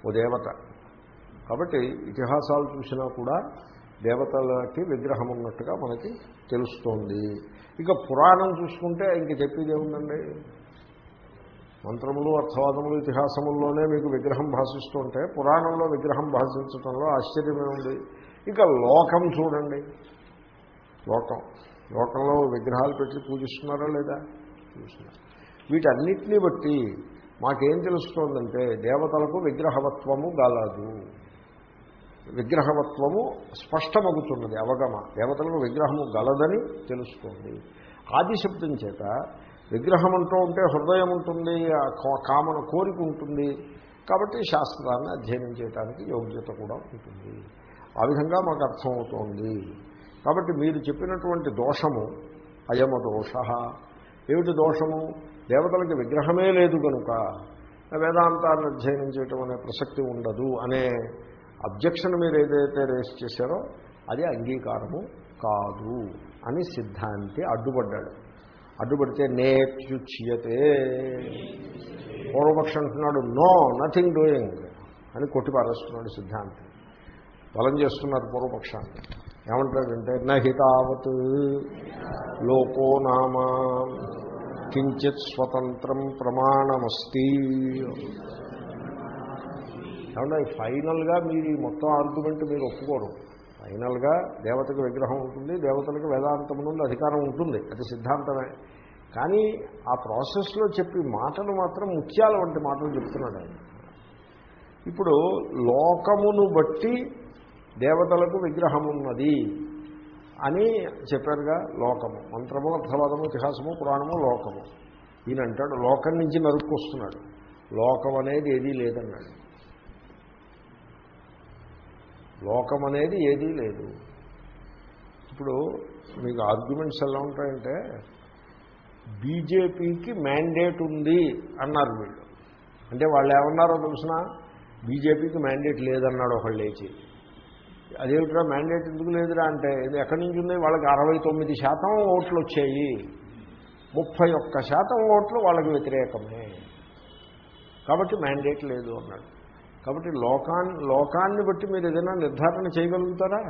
ఓ దేవత. కాబట్టి ఇతిహాసాలు చూసినా కూడా దేవతలకి విగ్రహం ఉన్నట్టుగా మనకి తెలుస్తోంది. ఇక పురాణం చూసుకుంటే ఇంక చెప్పేది ఏముందండి? మంత్రములు అర్థవాదములు ఇతిహాసముల్లోనే మీకు విగ్రహం భాషిస్తుంటే పురాణంలో విగ్రహం భాషించడంలో ఆశ్చర్యమే ఉంది. ఇక లోకం చూడండి. లోకం. లోకంలో విగ్రహాలు పెట్టి పూజిస్తున్నారా లేదా? చూస్తున్నారు వీటన్నిటినీ బట్టి మాకేం తెలుస్తోందంటే దేవతలకు విగ్రహవత్వము గలదు. విగ్రహవత్వము స్పష్టమగుతున్నది అవగమ. దేవతలకు విగ్రహము గలదని తెలుస్తోంది. ఆదిశబ్దం చేత విగ్రహం అంటూ ఉంటే హృదయం ఉంటుంది ఆ కో- కామన కోరిక ఉంటుంది. కాబట్టి శాస్త్రాన్ని అధ్యయనం చేయడానికి యోగ్యత కూడా ఉంటుంది. ఆ విధంగా మాకు అర్థమవుతోంది. కాబట్టి మీరు చెప్పినటువంటి దోషము అయమ దోష. ఏమిటి దోషము? దేవతలకి విగ్రహమే లేదు కనుక వేదాంతాన్ని అధ్యయనం చేయటం అనే ప్రసక్తి ఉండదు అనే అబ్జెక్షన్ మీరు ఏదైతే రేస్ చేశారో అది అంగీకారము కాదు అని సిద్ధాంతి అడ్డుపడ్డాడు. అడ్డుపడితే నేత్యుచ్యతే పూర్వపక్షం అంటున్నాడు నో నథింగ్ డూయింగ్ అని కొట్టి పారేస్తున్నాడు సిద్ధాంతి. బలం చేస్తున్నారు పూర్వపక్షాన్ని. ఏమంటాడంటే నహితావత్ లోకో నామ కించిత్ స్వతంత్రం ప్రమాణమస్తి. ఏమంటే ఫైనల్గా మీరు ఈ మొత్తం ఆర్గ్యుమెంట్ మీరు ఒప్పుకోరు. ఫైనల్గా దేవతకు విగ్రహం ఉంటుంది దేవతలకు వేదాంతం నుండి అధికారం ఉంటుంది అది సిద్ధాంతమే. కానీ ఆ ప్రాసెస్లో చెప్పి మాటలు మాత్రం ముఖ్యాల వంటి మాటలు చెప్తున్నాడు ఆయన. ఇప్పుడు లోకమును బట్టి దేవతలకు విగ్రహం ఉన్నది అని చెప్పారుగా లోకము. మంత్రము అర్థవాదము ఇతిహాసము పురాణము లోకము. ఈయన అంటాడు లోకం నుంచి నరుక్కొస్తున్నాడు. లోకం అనేది ఏదీ లేదన్నాడు. లోకం అనేది ఏదీ లేదు. ఇప్పుడు మీకు ఆర్గ్యుమెంట్స్ ఎలా ఉంటాయంటే బీజేపీకి మ్యాండేట్ ఉంది అన్నారు వీళ్ళు. అంటే వాళ్ళు ఏమన్నారో తెలిసిన? బీజేపీకి మ్యాండేట్ లేదన్నాడు ఒకళ్ళు లేచి. అదేమిట్రా మ్యాండేట్ ఎందుకు లేదురా అంటే ఇది ఎక్కడి నుంచి ఉంది వాళ్ళకి అరవై తొమ్మిది శాతం ఓట్లు వచ్చాయి. ముప్పై ఒక్క శాతం ఓట్లు వాళ్ళకి వ్యతిరేకమే. కాబట్టి మ్యాండేట్ లేదు అన్నాడు. కాబట్టి లోకాన్ని లోకాన్ని బట్టి మీరు ఏదైనా నిర్ధారణ చేయగలుగుతారా?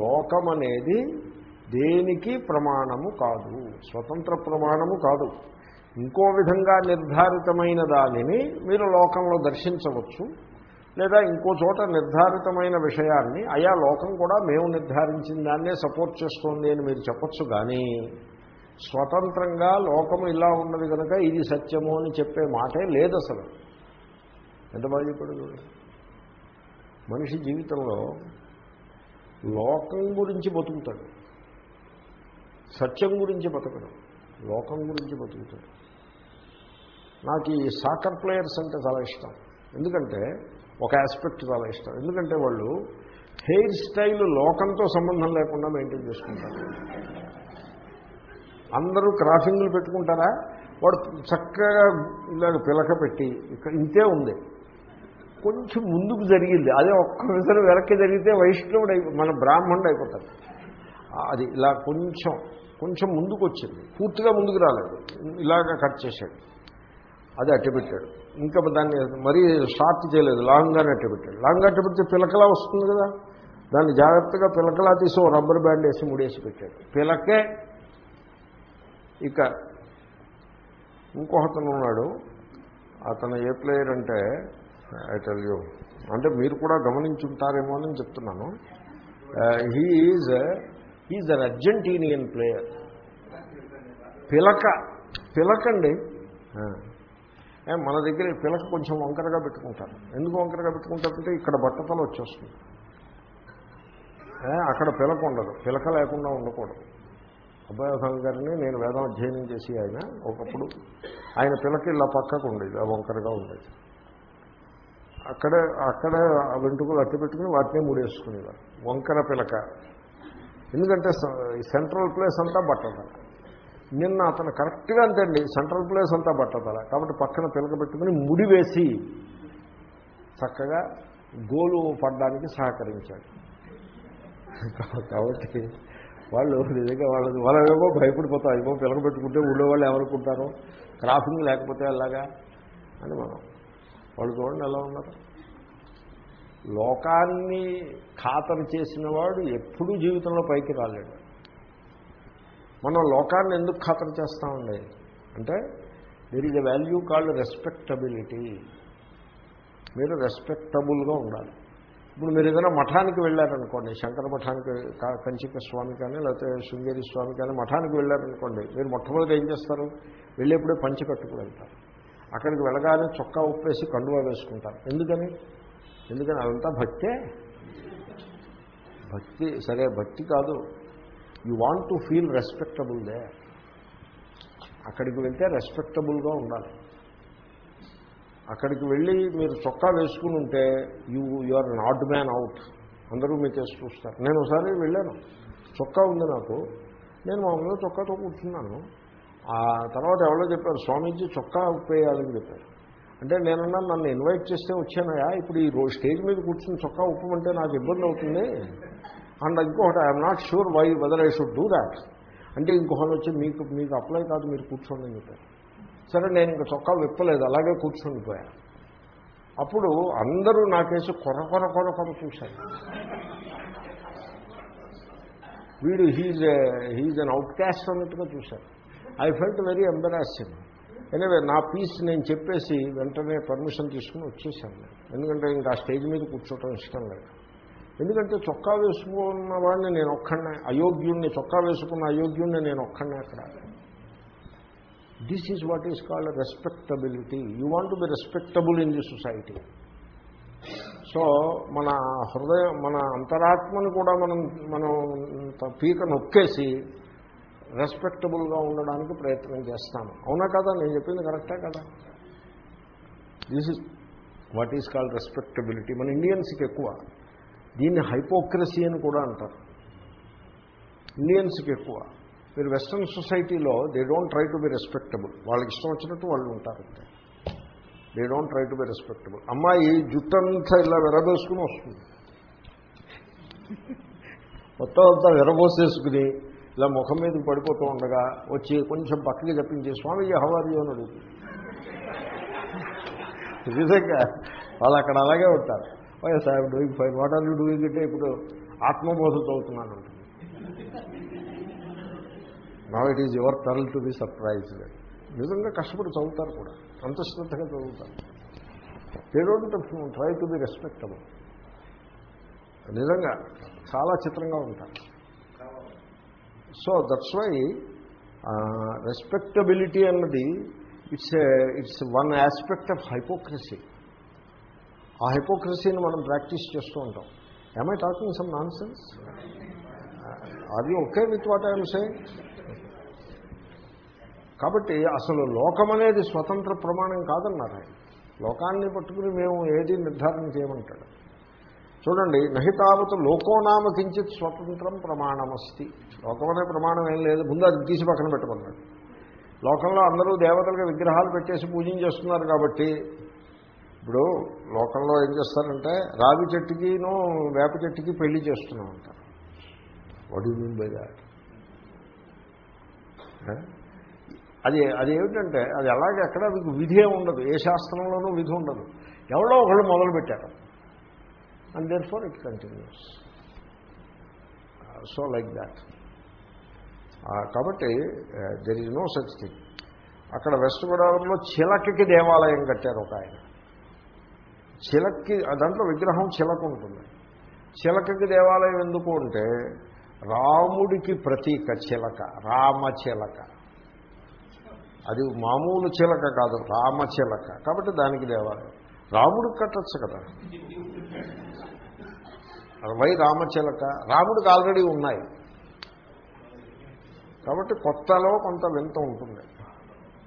లోకం అనేది దేనికి ప్రమాణము కాదు స్వతంత్ర ప్రమాణము కాదు. ఇంకో విధంగా నిర్ధారితమైన దానిని మీరు లోకంలో దర్శించవచ్చు లేదా ఇంకో చోట నిర్ధారితమైన విషయాన్ని అయా లోకం కూడా మేము నిర్ధారించిన దాన్నే సపోర్ట్ చేస్తోంది అని మీరు చెప్పొచ్చు కానీ స్వతంత్రంగా లోకము ఇలా ఉన్నది కనుక ఇది సత్యము అని చెప్పే మాటే లేదు అసలు ఎంత బాగా చెప్పాడు చూడండి. మనిషి జీవితంలో లోకం గురించి బతుకుతాడు. సత్యం గురించి బతకడం. లోకం గురించి బతుకుతాడు. నాకు ఈ సాకర్ ప్లేయర్స్ అంటే చాలా ఇష్టం. ఎందుకంటే ఒక ఆస్పెక్ట్ చాలా ఇష్టం. ఎందుకంటే వాళ్ళు హెయిర్ స్టైల్ లోకంతో సంబంధం లేకుండా మెయింటైన్ చేసుకుంటారు. అందరూ క్రాఫింగ్లు పెట్టుకుంటారా? వాడు చక్కగా ఇలాగ పిలక పెట్టి ఇక్కడ ఇంతే ఉంది. కొంచెం ముందుకు జరిగింది. అదే ఒక్క విసరి వెనక్కి జరిగితే వైష్ణవుడు అయిపో మన బ్రాహ్మణుడు అయిపోతాడు. అది ఇలా కొంచెం కొంచెం ముందుకు వచ్చింది పూర్తిగా ముందుకు రాలేదు. ఇలాగ కట్ చేశాడు. అది అట్టపెట్టాడు ఇంకా దాన్ని మరీ షార్ట్ చేయలేదు. లాంగ్గానే అట్టపెట్టాడు లాంగ్ అట్టబెడితే పిలకలా వస్తుంది కదా. దాన్ని జాగ్రత్తగా పిలకలా తీసి రబ్బర్ బ్యాండ్ వేసి ముడేసి పెట్టాడు. పిలకే. ఇక ఇంకొకతను ఉన్నాడు అతను ఏ ప్లేయర్ అంటే ఐ టెల్ యూ అంటే మీరు కూడా గమనించుంటారేమో అని చెప్తున్నాను. He is is an Argentinian player పిలక పిలకండి. Uh, మన దగ్గర పిలక కొంచెం వంకరగా పెట్టుకుంటారు. ఎందుకు వంకరగా పెట్టుకుంటారంటే ఇక్కడ బట్టతలు వచ్చేస్తుంది. అక్కడ పిలక ఉండదు. పిలక లేకుండా ఉండకూడదు. అబ్బాయి గారిని నేను వేదం అధ్యయనం చేసి ఆయన ఒకప్పుడు ఆయన పిలక ఇలా పక్కకు ఉండేది ఆ వంకరగా ఉండేది. అక్కడ అక్కడ ఆ వెంట్రుకలు అట్టి పెట్టుకుని వాటినే ముడేసుకునేవారు. వంకర పిలక. ఎందుకంటే సెంట్రల్ ప్లేస్ అంతా బట్టతల నిన్న అతను కరెక్ట్గా అంతండి సెంట్రల్ ప్లేస్ అంతా బట్టతల కాబట్టి పక్కన పిలక పెట్టుకుని ముడి వేసి చక్కగా గోలు పడడానికి సహకరించాడు. కాబట్టి వాళ్ళు నిజంగా వాళ్ళది వాళ్ళేమో భయపడిపోతారు. ఏమో పిలక పెట్టుకుంటే ఊళ్ళో వాళ్ళు క్రాఫింగ్ లేకపోతే అలాగా అని మనం వాళ్ళు చూడండి ఎలా ఉన్నారు. లోకాన్ని ఖాతరు చేసిన వాడు ఎప్పుడూ జీవితంలో పైకి రాలేడు. మనం లోకాన్ని ఎందుకు ఖాతరు చేస్తామండి అంటే there is a value called respectability మీరు రెస్పెక్టబుల్గా ఉండాలి. ఇప్పుడు మీరు ఏదైనా మఠానికి వెళ్ళారనుకోండి శంకర మఠానికి కా- కంచిక స్వామి కానీ లేకపోతే శృంగేరి స్వామి కానీ మఠానికి వెళ్ళారనుకోండి మీరు మొట్టమొదటి ఏం చేస్తారు? వెళ్ళేప్పుడే పంచి కట్టుకు వెళ్తారు. అక్కడికి వెళ్ళగానే చొక్కా ఉప్పేసి కండువా వేసుకుంటారు. ఎందుకని? ఎందుకని? అదంతా భక్తే. భక్తి సరే భక్తి కాదు. You want to feel respectable they అక్కడికి వెళ్తే రెస్పెక్టబుల్గా ఉండాలి. అక్కడికి వెళ్ళి మీరు చొక్కా వేసుకుని ఉంటే you you are not man out అందరూ మీ చేసి చూస్తారు. నేను ఒకసారి వెళ్ళాను. చొక్కా ఉంది నాకు. నేను మామూలుగా చొక్కాతో కూర్చున్నాను. ఆ తర్వాత ఎవరో చెప్పారు స్వామీజీ చొక్కా ఉప్పేయాలని చెప్పారు. అంటే నేనన్నా నన్ను ఇన్వైట్ చేస్తే వచ్చానయా? ఇప్పుడు ఈ రోజు స్టేజ్ మీద కూర్చుని చొక్కా ఉప్పమంటే నాకు ఇబ్బంది అవుతుంది. అండ్ ఇంకొకటి I'm not sure why whether I should do that అంటే ఇంకొకటి వచ్చి మీకు మీకు అప్లై కాదు మీరు కూర్చోండి అని చెప్పారు. సరే నేను ఇంక చొక్కా విప్పలేదు అలాగే కూర్చుండిపోయాను అప్పుడు అందరూ నాకేసి కొర కొర కొర కొర చూశారు. వీడు he's he's an outcaste అన్నట్టుగా చూశారు. I felt very embarrassing anyway నా పీస్ నేను చెప్పేసి వెంటనే పర్మిషన్ తీసుకుని వచ్చేసాను. ఎందుకంటే ఇంకా స్టేజ్ మీద కూర్చోవటం ఇష్టం లేదు. ఎందుకంటే చొక్కా వేసుకున్న వాడిని నేను ఒక్కడనే అయోగ్యుణ్ణి చొక్కా వేసుకున్న అయోగ్యుణ్ణి నేను ఒక్కడనే అక్కడ. This is what is called respectability you want be respectable in the society so మన హృదయం మన అంతరాత్మను కూడా మనం మనం పీక నొక్కేసి రెస్పెక్టబుల్గా ఉండడానికి ప్రయత్నం చేస్తాను. అవునా కదా? నేను చెప్పింది కరెక్టే కదా? This is what is called respectability మన ఇండియన్స్కి ఎక్కువ. దీన్ని హైపోక్రసీ అని కూడా అంటారు. ఇండియన్స్కి ఎక్కువ. మీరు వెస్ట్రన్ సొసైటీలో they don't try to be respectable వాళ్ళకి ఇష్టం వచ్చినట్టు వాళ్ళు ఉంటారు they don't try to be respectable అమ్మాయి జుట్టంతా ఇలా విరబోసుకుని వస్తుంది. మొత్తం అంతా విరబోసేసుకుని ఇలా ముఖం మీదకి పడిపోతూ ఉండగా వచ్చి కొంచెం పక్కకి తప్పించి స్వామీజీ హవారియో అని అడుగుతుంది నిజంగా వాళ్ళు అక్కడ అలాగే ఉంటారు. ఓ sir doing fine. What are you doing అంటే ఇప్పుడు ఆత్మబోధ చదువుతున్నాను అంటుంది it is your turn to be surprise నిజంగా కష్టపడి చదువుతారు కూడా. అంత శ్రద్ధగా చదువుతారు. They don't try to be respectable నిజంగా చాలా చిత్రంగా ఉంటారు. సో దట్స్ వై రెస్పెక్టబిలిటీ అన్నది it's it's one aspect of hypocrisy ఆ హైపోక్రసీని మనం ప్రాక్టీస్ చేస్తూ ఉంటాం. Am I talking some nonsense అది okay with what I'm say కాబట్టి అసలు లోకం అనేది స్వతంత్ర ప్రమాణం కాదన్నారు ఆయన. లోకాన్ని పట్టుకుని మేము ఏది నిర్ధారణ చేయమంటాడు? చూడండి నహితావత లోకోనామ కించిత్ స్వతంత్రం ప్రమాణమస్తి. లోకం అనే ప్రమాణం ఏం లేదు ముందు అది తీసి పక్కన పెట్టుకున్నాడు లోకంలో అందరూ దేవతలకు విగ్రహాలు పెట్టేసి పూజించేస్తున్నారు కాబట్టి ఇప్పుడు లోకంలో ఏం చేస్తారంటే రావి చెట్టుకిను వేప చెట్టుకి పెళ్ళి చేస్తున్నాం అంటారు వడి దాట్ అది అది ఏమిటంటే అది అలాగే ఎక్కడ మీకు విధి ఉండదు ఏ శాస్త్రంలోనూ విధి ఉండదు. ఎవడో ఒకళ్ళు మొదలు and therefore it continues so like that కాబట్టి there is no such thing అక్కడ వెస్ట్ గోదావరిలో చిలకకి దేవాలయం కట్టారు ఒక ఆయన. చిలక్కి దాంట్లో విగ్రహం చిలక ఉంటుంది. చిలకకి దేవాలయం ఎందుకు అంటే రాముడికి ప్రతీక చిలక రామ చిలక. అది మామూలు చిలక కాదు రామ చిలక. కాబట్టి దానికి దేవాలయం. రాముడికి కట్టచ్చు కదా. వై రామచిలక? రాముడికి ఆల్రెడీ ఉన్నాయి. కాబట్టి కొత్తలో కొంత వింత ఉంటుంది.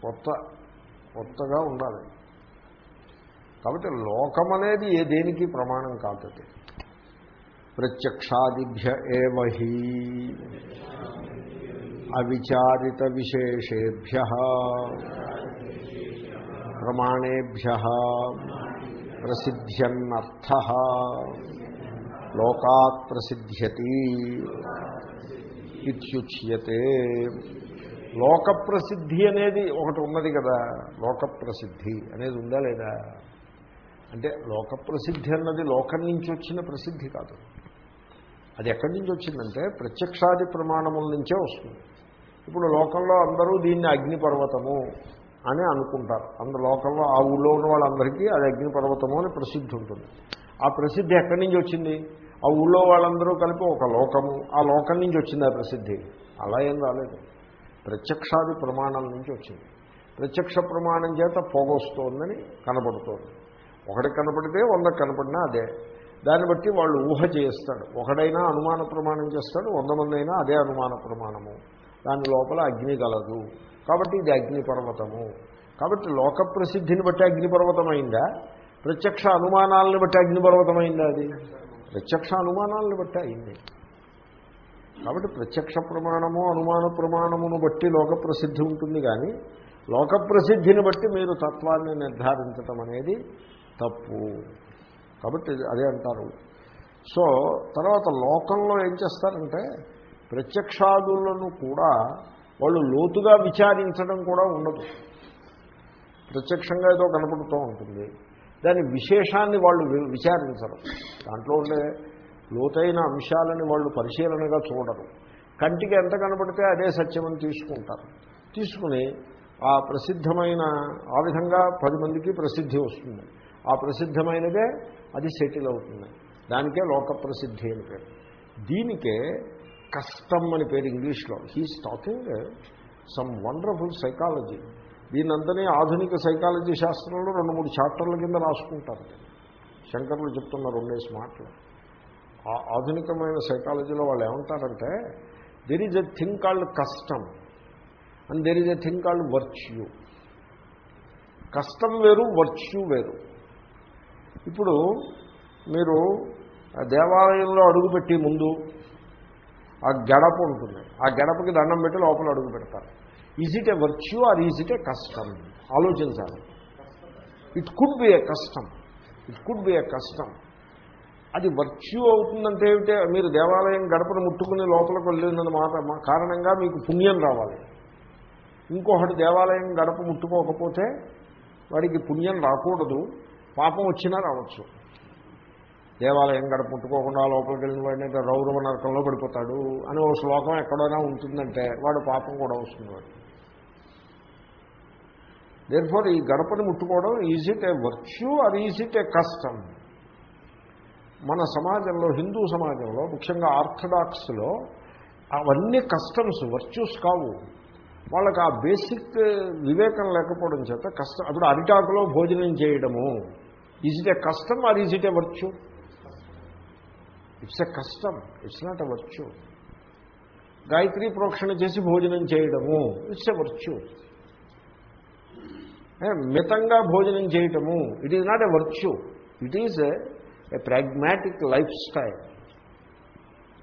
కొత్త కొత్తగా ఉండాలి. కాబట్టి లోకం అనేది ఏ దేనికి ప్రమాణం కాదు ప్రత్యక్షాదిభ్య ఏవహి అవిచారిత విశేషేభ్య ప్రమాణేభ్య ప్రసిద్ధ్యన్నర్థ లోకాత్ ప్రసిద్ధ్యతి ఇత్యుచ్యతే. లోక ప్రసిద్ధి అనేది ఒకటి ఉన్నది కదా లోక ప్రసిద్ధి అనేది ఉందా లేదా? అంటే లోక ప్రసిద్ధి అన్నది లోకం నుంచి వచ్చిన ప్రసిద్ధి కాదు. అది ఎక్కడి నుంచి వచ్చిందంటే ప్రత్యక్షాది ప్రమాణముల నుంచే వస్తుంది. ఇప్పుడు లోకంలో అందరూ దీన్ని అగ్నిపర్వతము అని అనుకుంటారు. అందు లోకంలో ఆ ఊళ్ళో ఉన్న వాళ్ళందరికీ అది అగ్నిపర్వతము అని ప్రసిద్ధి ఉంటుంది. ఆ ప్రసిద్ధి ఎక్కడి నుంచి వచ్చింది? ఆ ఊళ్ళో వాళ్ళందరూ కలిపి ఒక లోకము ఆ లోకం నుంచి వచ్చింది ఆ ప్రసిద్ధి. అలా ఏం రాలేదు. ప్రత్యక్షాది ప్రమాణాల నుంచి వచ్చింది. ప్రత్యక్ష ప్రమాణం చేత పోగొస్తోందని కనబడుతోంది ఒకటి కనపడితే వందకు కనపడినా అదే. దాన్ని బట్టి వాళ్ళు ఊహ చేస్తాడు ఒకడైనా అనుమాన ప్రమాణం చేస్తాడు వంద మంది అయినా అదే అనుమాన ప్రమాణము. దాని లోపల అగ్ని గలదు కాబట్టి ఇది అగ్నిపర్వతము. కాబట్టి లోక ప్రసిద్ధిని బట్టి అగ్నిపర్వతమైందా? ప్రత్యక్ష అనుమానాలను బట్టి అగ్నిపర్వతమైందా అది? ప్రత్యక్ష అనుమానాలను బట్టి అయింది. కాబట్టి ప్రత్యక్ష ప్రమాణము అనుమాన ప్రమాణమును బట్టి లోక ప్రసిద్ధి ఉంటుంది కానీ లోక ప్రసిద్ధిని బట్టి మీరు తత్వాన్ని నిర్ధారించటం అనేది తప్పు. కాబట్టి అదే అంటారు. సో తర్వాత లోకంలో ఏం చేస్తారంటే ప్రత్యక్షాదులను కూడా వాళ్ళు లోతుగా విచారించడం కూడా ఉండదు. ప్రత్యక్షంగా ఏదో కనపడుతూ ఉంటుంది. దాని విశేషాన్ని వాళ్ళు విచారించరు. దాంట్లో ఉండే లోతైన అంశాలని వాళ్ళు పరిశీలనగా చూడరు. కంటికి ఎంత కనపడితే అదే సత్యమని తీసుకుంటారు. తీసుకుని ఆ ప్రసిద్ధమైన ఆ విధంగా పది మందికి ప్రసిద్ధి వస్తుంది. ఆ ప్రసిద్ధమైనదే అది సెటిల్ అవుతుంది. దానికే లోక ప్రసిద్ధి అని పేరు. దీనికే కష్టం అని పేరు ఇంగ్లీష్లో. He's talking some wonderful psychology దీనంతనే ఆధునిక సైకాలజీ శాస్త్రంలో రెండు మూడు చాప్టర్ల కింద రాసుకుంటారు. శంకర్లు చెప్తున్న రెండేసి మాటలు ఆ ఆధునికమైన సైకాలజీలో వాళ్ళు ఏమంటారంటే there is a thing called కష్టం and there is a thing called virtue కష్టం వేరు వర్చ్యూ వేరు. ఇప్పుడు మీరు ఆ దేవాలయంలో అడుగుపెట్టి ముందు ఆ గడప ఉంటుంది. ఆ గడపకి దండం పెట్టి లోపల అడుగు పెడతారు. Is it a virtue or is it a కష్టం ఆలోచించాలి. ఇట్ కుడ్ బి ఏ కష్టం ఇట్ కుడ్ బి ఏ కష్టం అది వర్చ్యూ అవుతుందంటే ఏమిటే? మీరు దేవాలయం గడపను ముట్టుకుని లోపలికి వెళ్ళిందని మాట మా కారణంగా మీకు పుణ్యం రావాలి. ఇంకొకటి దేవాలయం గడప ముట్టుకోకపోతే వాడికి పుణ్యం రాకూడదు. పాపం వచ్చినా రావచ్చు. దేవాలయం గడప ముట్టుకోకుండా లోపలికి వెళ్ళిన వాడిని రౌరవ నరకంలో పడిపోతాడు అని ఓ శ్లోకం ఎక్కడైనా ఉంటుందంటే వాడు పాపం కూడా వస్తుంది వాడు దేర్ఫోర్ ఈ గడపని ముట్టుకోవడం ఈజ్ ఇట్ ఏ వర్చ్యూ అది ఈజ్ ఇట్ ఏ కష్టం మన సమాజంలో హిందూ సమాజంలో ముఖ్యంగా ఆర్థడాక్స్లో అవన్నీ కస్టమ్స్ వర్చ్యూస్ కావు. వాళ్ళకి ఆ బేసిక్ వివేకం లేకపోవడం చేత కష్టం అప్పుడు అరిటాకులో భోజనం చేయడము. ఈజ్ ఇట్ ఏ కష్టం or is it a virtue it's a కష్టం it's not a virtue Gayatri ప్రోక్షణ చేసి భోజనం చేయడము ఇట్స్ ఎ వర్చ్యూ మితంగా భోజనం చేయటము. It is not a virtue it is a pragmatic lifestyle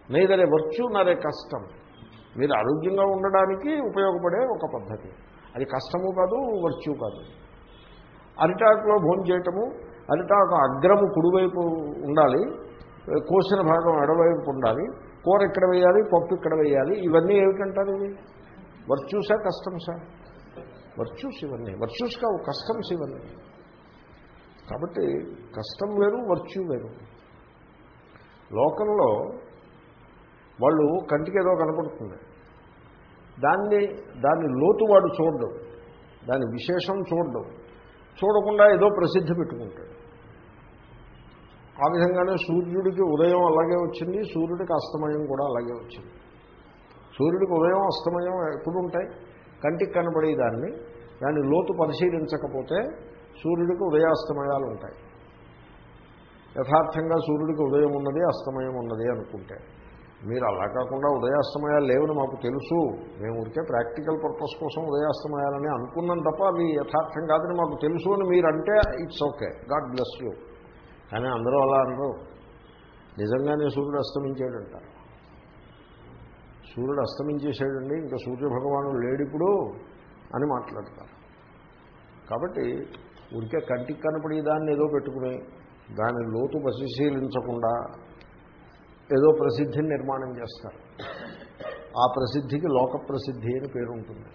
neither a virtue nor a కష్టం మీరు ఆరోగ్యంగా ఉండడానికి ఉపయోగపడే ఒక పద్ధతి. అది కష్టము కాదు వర్చ్యూ కాదు. అరిటాకులో భోజనం చేయటము అరిటాకు అగ్రము కుడివైపు ఉండాలి కోసిన భాగం ఎడవైపు ఉండాలి కూర ఇక్కడ వేయాలి పప్పు ఇక్కడ వేయాలి ఇవన్నీ ఏమిటంటారు ఇవి? వర్చ్యూసా సార్ వర్చ్యూస్ ఇవన్నీ. వర్చ్యూస్ కావు కస్టమ్స్ ఇవన్నీ. కాబట్టి కష్టం వేరు వర్చ్యూ వేరు. లోకంలో వాళ్ళు కంటికి ఏదో కనపడుతుంది దాన్ని దాన్ని లోతు వాడు చూడడం. దాని విశేషం చూడడం. చూడకుండా ఏదో ప్రసిద్ధి పెట్టుకుంటాడు. ఆ విధంగానే సూర్యుడికి ఉదయం అలాగే వచ్చింది సూర్యుడికి అస్తమయం కూడా అలాగే వచ్చింది. సూర్యుడికి ఉదయం అస్తమయం ఎప్పుడు ఉంటాయి కంటికి కనబడేదాన్ని. దాన్ని దాన్ని లోతు పరిశీలించకపోతే సూర్యుడికి ఉదయాస్తమయాలు ఉంటాయి. యథార్థంగా సూర్యుడికి ఉదయం ఉన్నది అస్తమయం ఉన్నది అనుకుంటే. మీరు అలా కాకుండా ఉదయాస్తమయాలు లేవని మాకు తెలుసు. మేము ఉడికే ప్రాక్టికల్ పర్పస్ కోసం ఉదయాస్తమయాలని అనుకున్నాం తప్ప అవి యథార్థం కాదని మాకు తెలుసు అని మీరు అంటే it's okay. God bless you. కానీ అందరూ అలా అనరు. నిజంగానే సూర్యుడు అస్తమించాడంటారు సూర్యుడు అస్తమించేసాడండి ఇంకా సూర్యభగవానుడు లేడిప్పుడు అని మాట్లాడతారు. కాబట్టి ఉడికే కంటికి కనపడి దాన్ని ఏదో పెట్టుకుని దాని లోతు పరిశీలించకుండా ఏదో ప్రసిద్ధిని నిర్మాణం చేస్తారు. ఆ ప్రసిద్ధికి లోక ప్రసిద్ధి అని పేరు ఉంటుంది.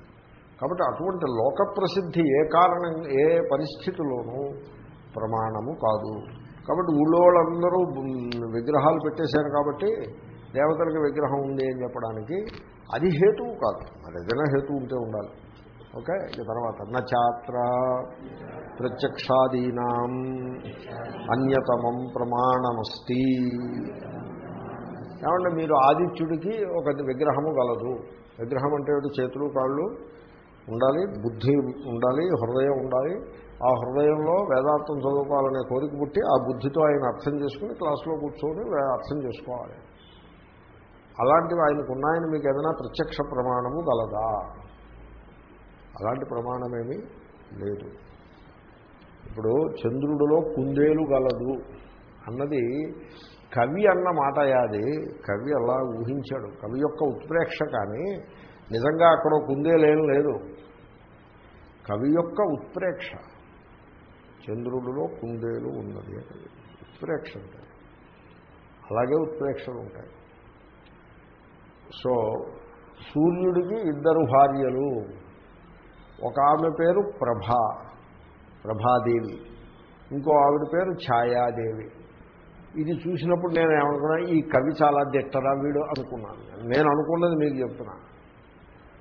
కాబట్టి అటువంటి లోక ప్రసిద్ధి ఏ కారణం ఏ పరిస్థితిలోనూ ప్రమాణము కాదు. కాబట్టి ఊళ్ళో వాళ్ళందరూ విగ్రహాలు పెట్టేశారు కాబట్టి దేవతలకు విగ్రహం ఉంది అని చెప్పడానికి అది హేతువు కాదు. మరి ఏదైనా హేతువు ఉంటే ఉండాలి. ఓకే? ఇక తర్వాత నచాత్ర ప్రత్యక్షాదీనా అన్యతమం ప్రమాణమస్తి. ఏమంటే మీరు ఆదిత్యుడికి ఒక విగ్రహము గలదు. విగ్రహం అంటే చేతులు కాళ్ళు ఉండాలి బుద్ధి ఉండాలి హృదయం ఉండాలి. ఆ హృదయంలో వేదార్థం చదువుకోవాలనే కోరిక పుట్టి ఆ బుద్ధితో ఆయన అర్థం చేసుకుని క్లాసులో కూర్చొని అర్థం చేసుకోవాలి. అలాంటివి ఆయనకు ఉన్నాయని మీకు ఏదైనా ప్రత్యక్ష ప్రమాణము గలదా? అలాంటి ప్రమాణమేమీ లేదు. ఇప్పుడు చంద్రుడిలో కుందేలు గలదు అన్నది కవి అన్న మాట యాది. కవి అలా ఊహించాడు. కవి యొక్క ఉత్ప్రేక్ష కానీ నిజంగా అక్కడ కుందేలేం లేదు. కవి యొక్క ఉత్ప్రేక్ష. చంద్రుడిలో కుందేలు ఉన్నది. అనేది ఉత్ప్రేక్ష ఉంటాయి అలాగే ఉత్ప్రేక్షలు ఉంటాయి. సో సూర్యుడికి ఇద్దరు భార్యలు. ఒక ఆమె పేరు ప్రభా ప్రభాదేవి. ఇంకో ఆవిడ పేరు ఛాయాదేవి. ఇది చూసినప్పుడు నేను ఏమనుకున్నా ఈ కవి చాలా దిట్టరా వీడు అనుకున్నాను. నేను అనుకున్నది మీకు చెప్తున్నా.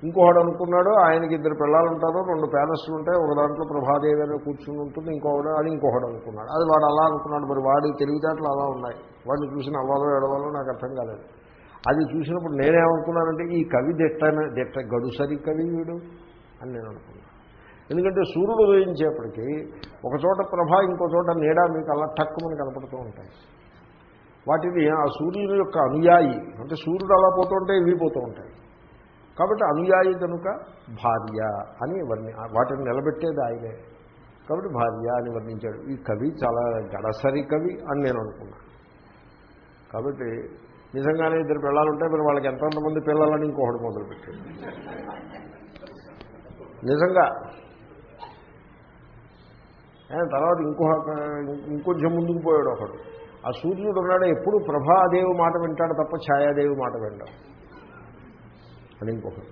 ఇంకోడు అనుకున్నాడు ఆయనకి ఇద్దరు పిల్లలు ఉంటారు రెండు ప్యాలెస్లు ఉంటాయి ఒక దాంట్లో ప్రభాదేవి అని కూర్చుని ఉంటుంది ఇంకోడు అది ఇంకోడు అనుకున్నాడు. అది వాడు అలా అనుకున్నాడు మరి వాడి తెలివితేటలు అలా ఉన్నాయి. వాడిని చూసిన అవ్వాలో ఎడవాలో నాకు అర్థం కాలేదు. అది చూసినప్పుడు నేనేమనుకున్నానంటే ఈ కవి దిట్టన దిట్ట గడుసరి కవి వీడు అని నేను అనుకున్నాను ఎందుకంటే సూర్యుడు ఉదయించేప్పటికీ ఒకచోట ప్రభా ప్రభ ఇంకో చోట నీడ మీకు అలా తక్కువని కనపడుతూ ఉంటాయి. వాటిని ఆ సూర్యుని యొక్క అనుయాయి అంటే సూర్యుడు అలా పోతూ ఉంటే ఇవి పోతూ ఉంటాయి. కాబట్టి అనుయాయి కనుక భార్య అని వర్ణి వాటిని నిలబెట్టేది ఆయనే. కాబట్టి భార్య అని వర్ణించాడు. ఈ కవి చాలా గడసరి కవి అని నేను అనుకున్నాను కాబట్టి నిజంగానే ఇద్దరు పిల్లలు ఉంటే మరి వాళ్ళకి ఎంతమంది పిల్లలని ఇంకొకటి మొదలుపెట్టాడు నిజంగా. తర్వాత ఇంకో ఇంకొంచెం ముందుకు పోయాడు ఒకడు. ఆ సూర్యుడు ఉన్నాడు ఎప్పుడు ప్రభాదేవి మాట వింటాడు తప్ప ఛాయాదేవి మాట వింటాడు అని ఇంకొకటి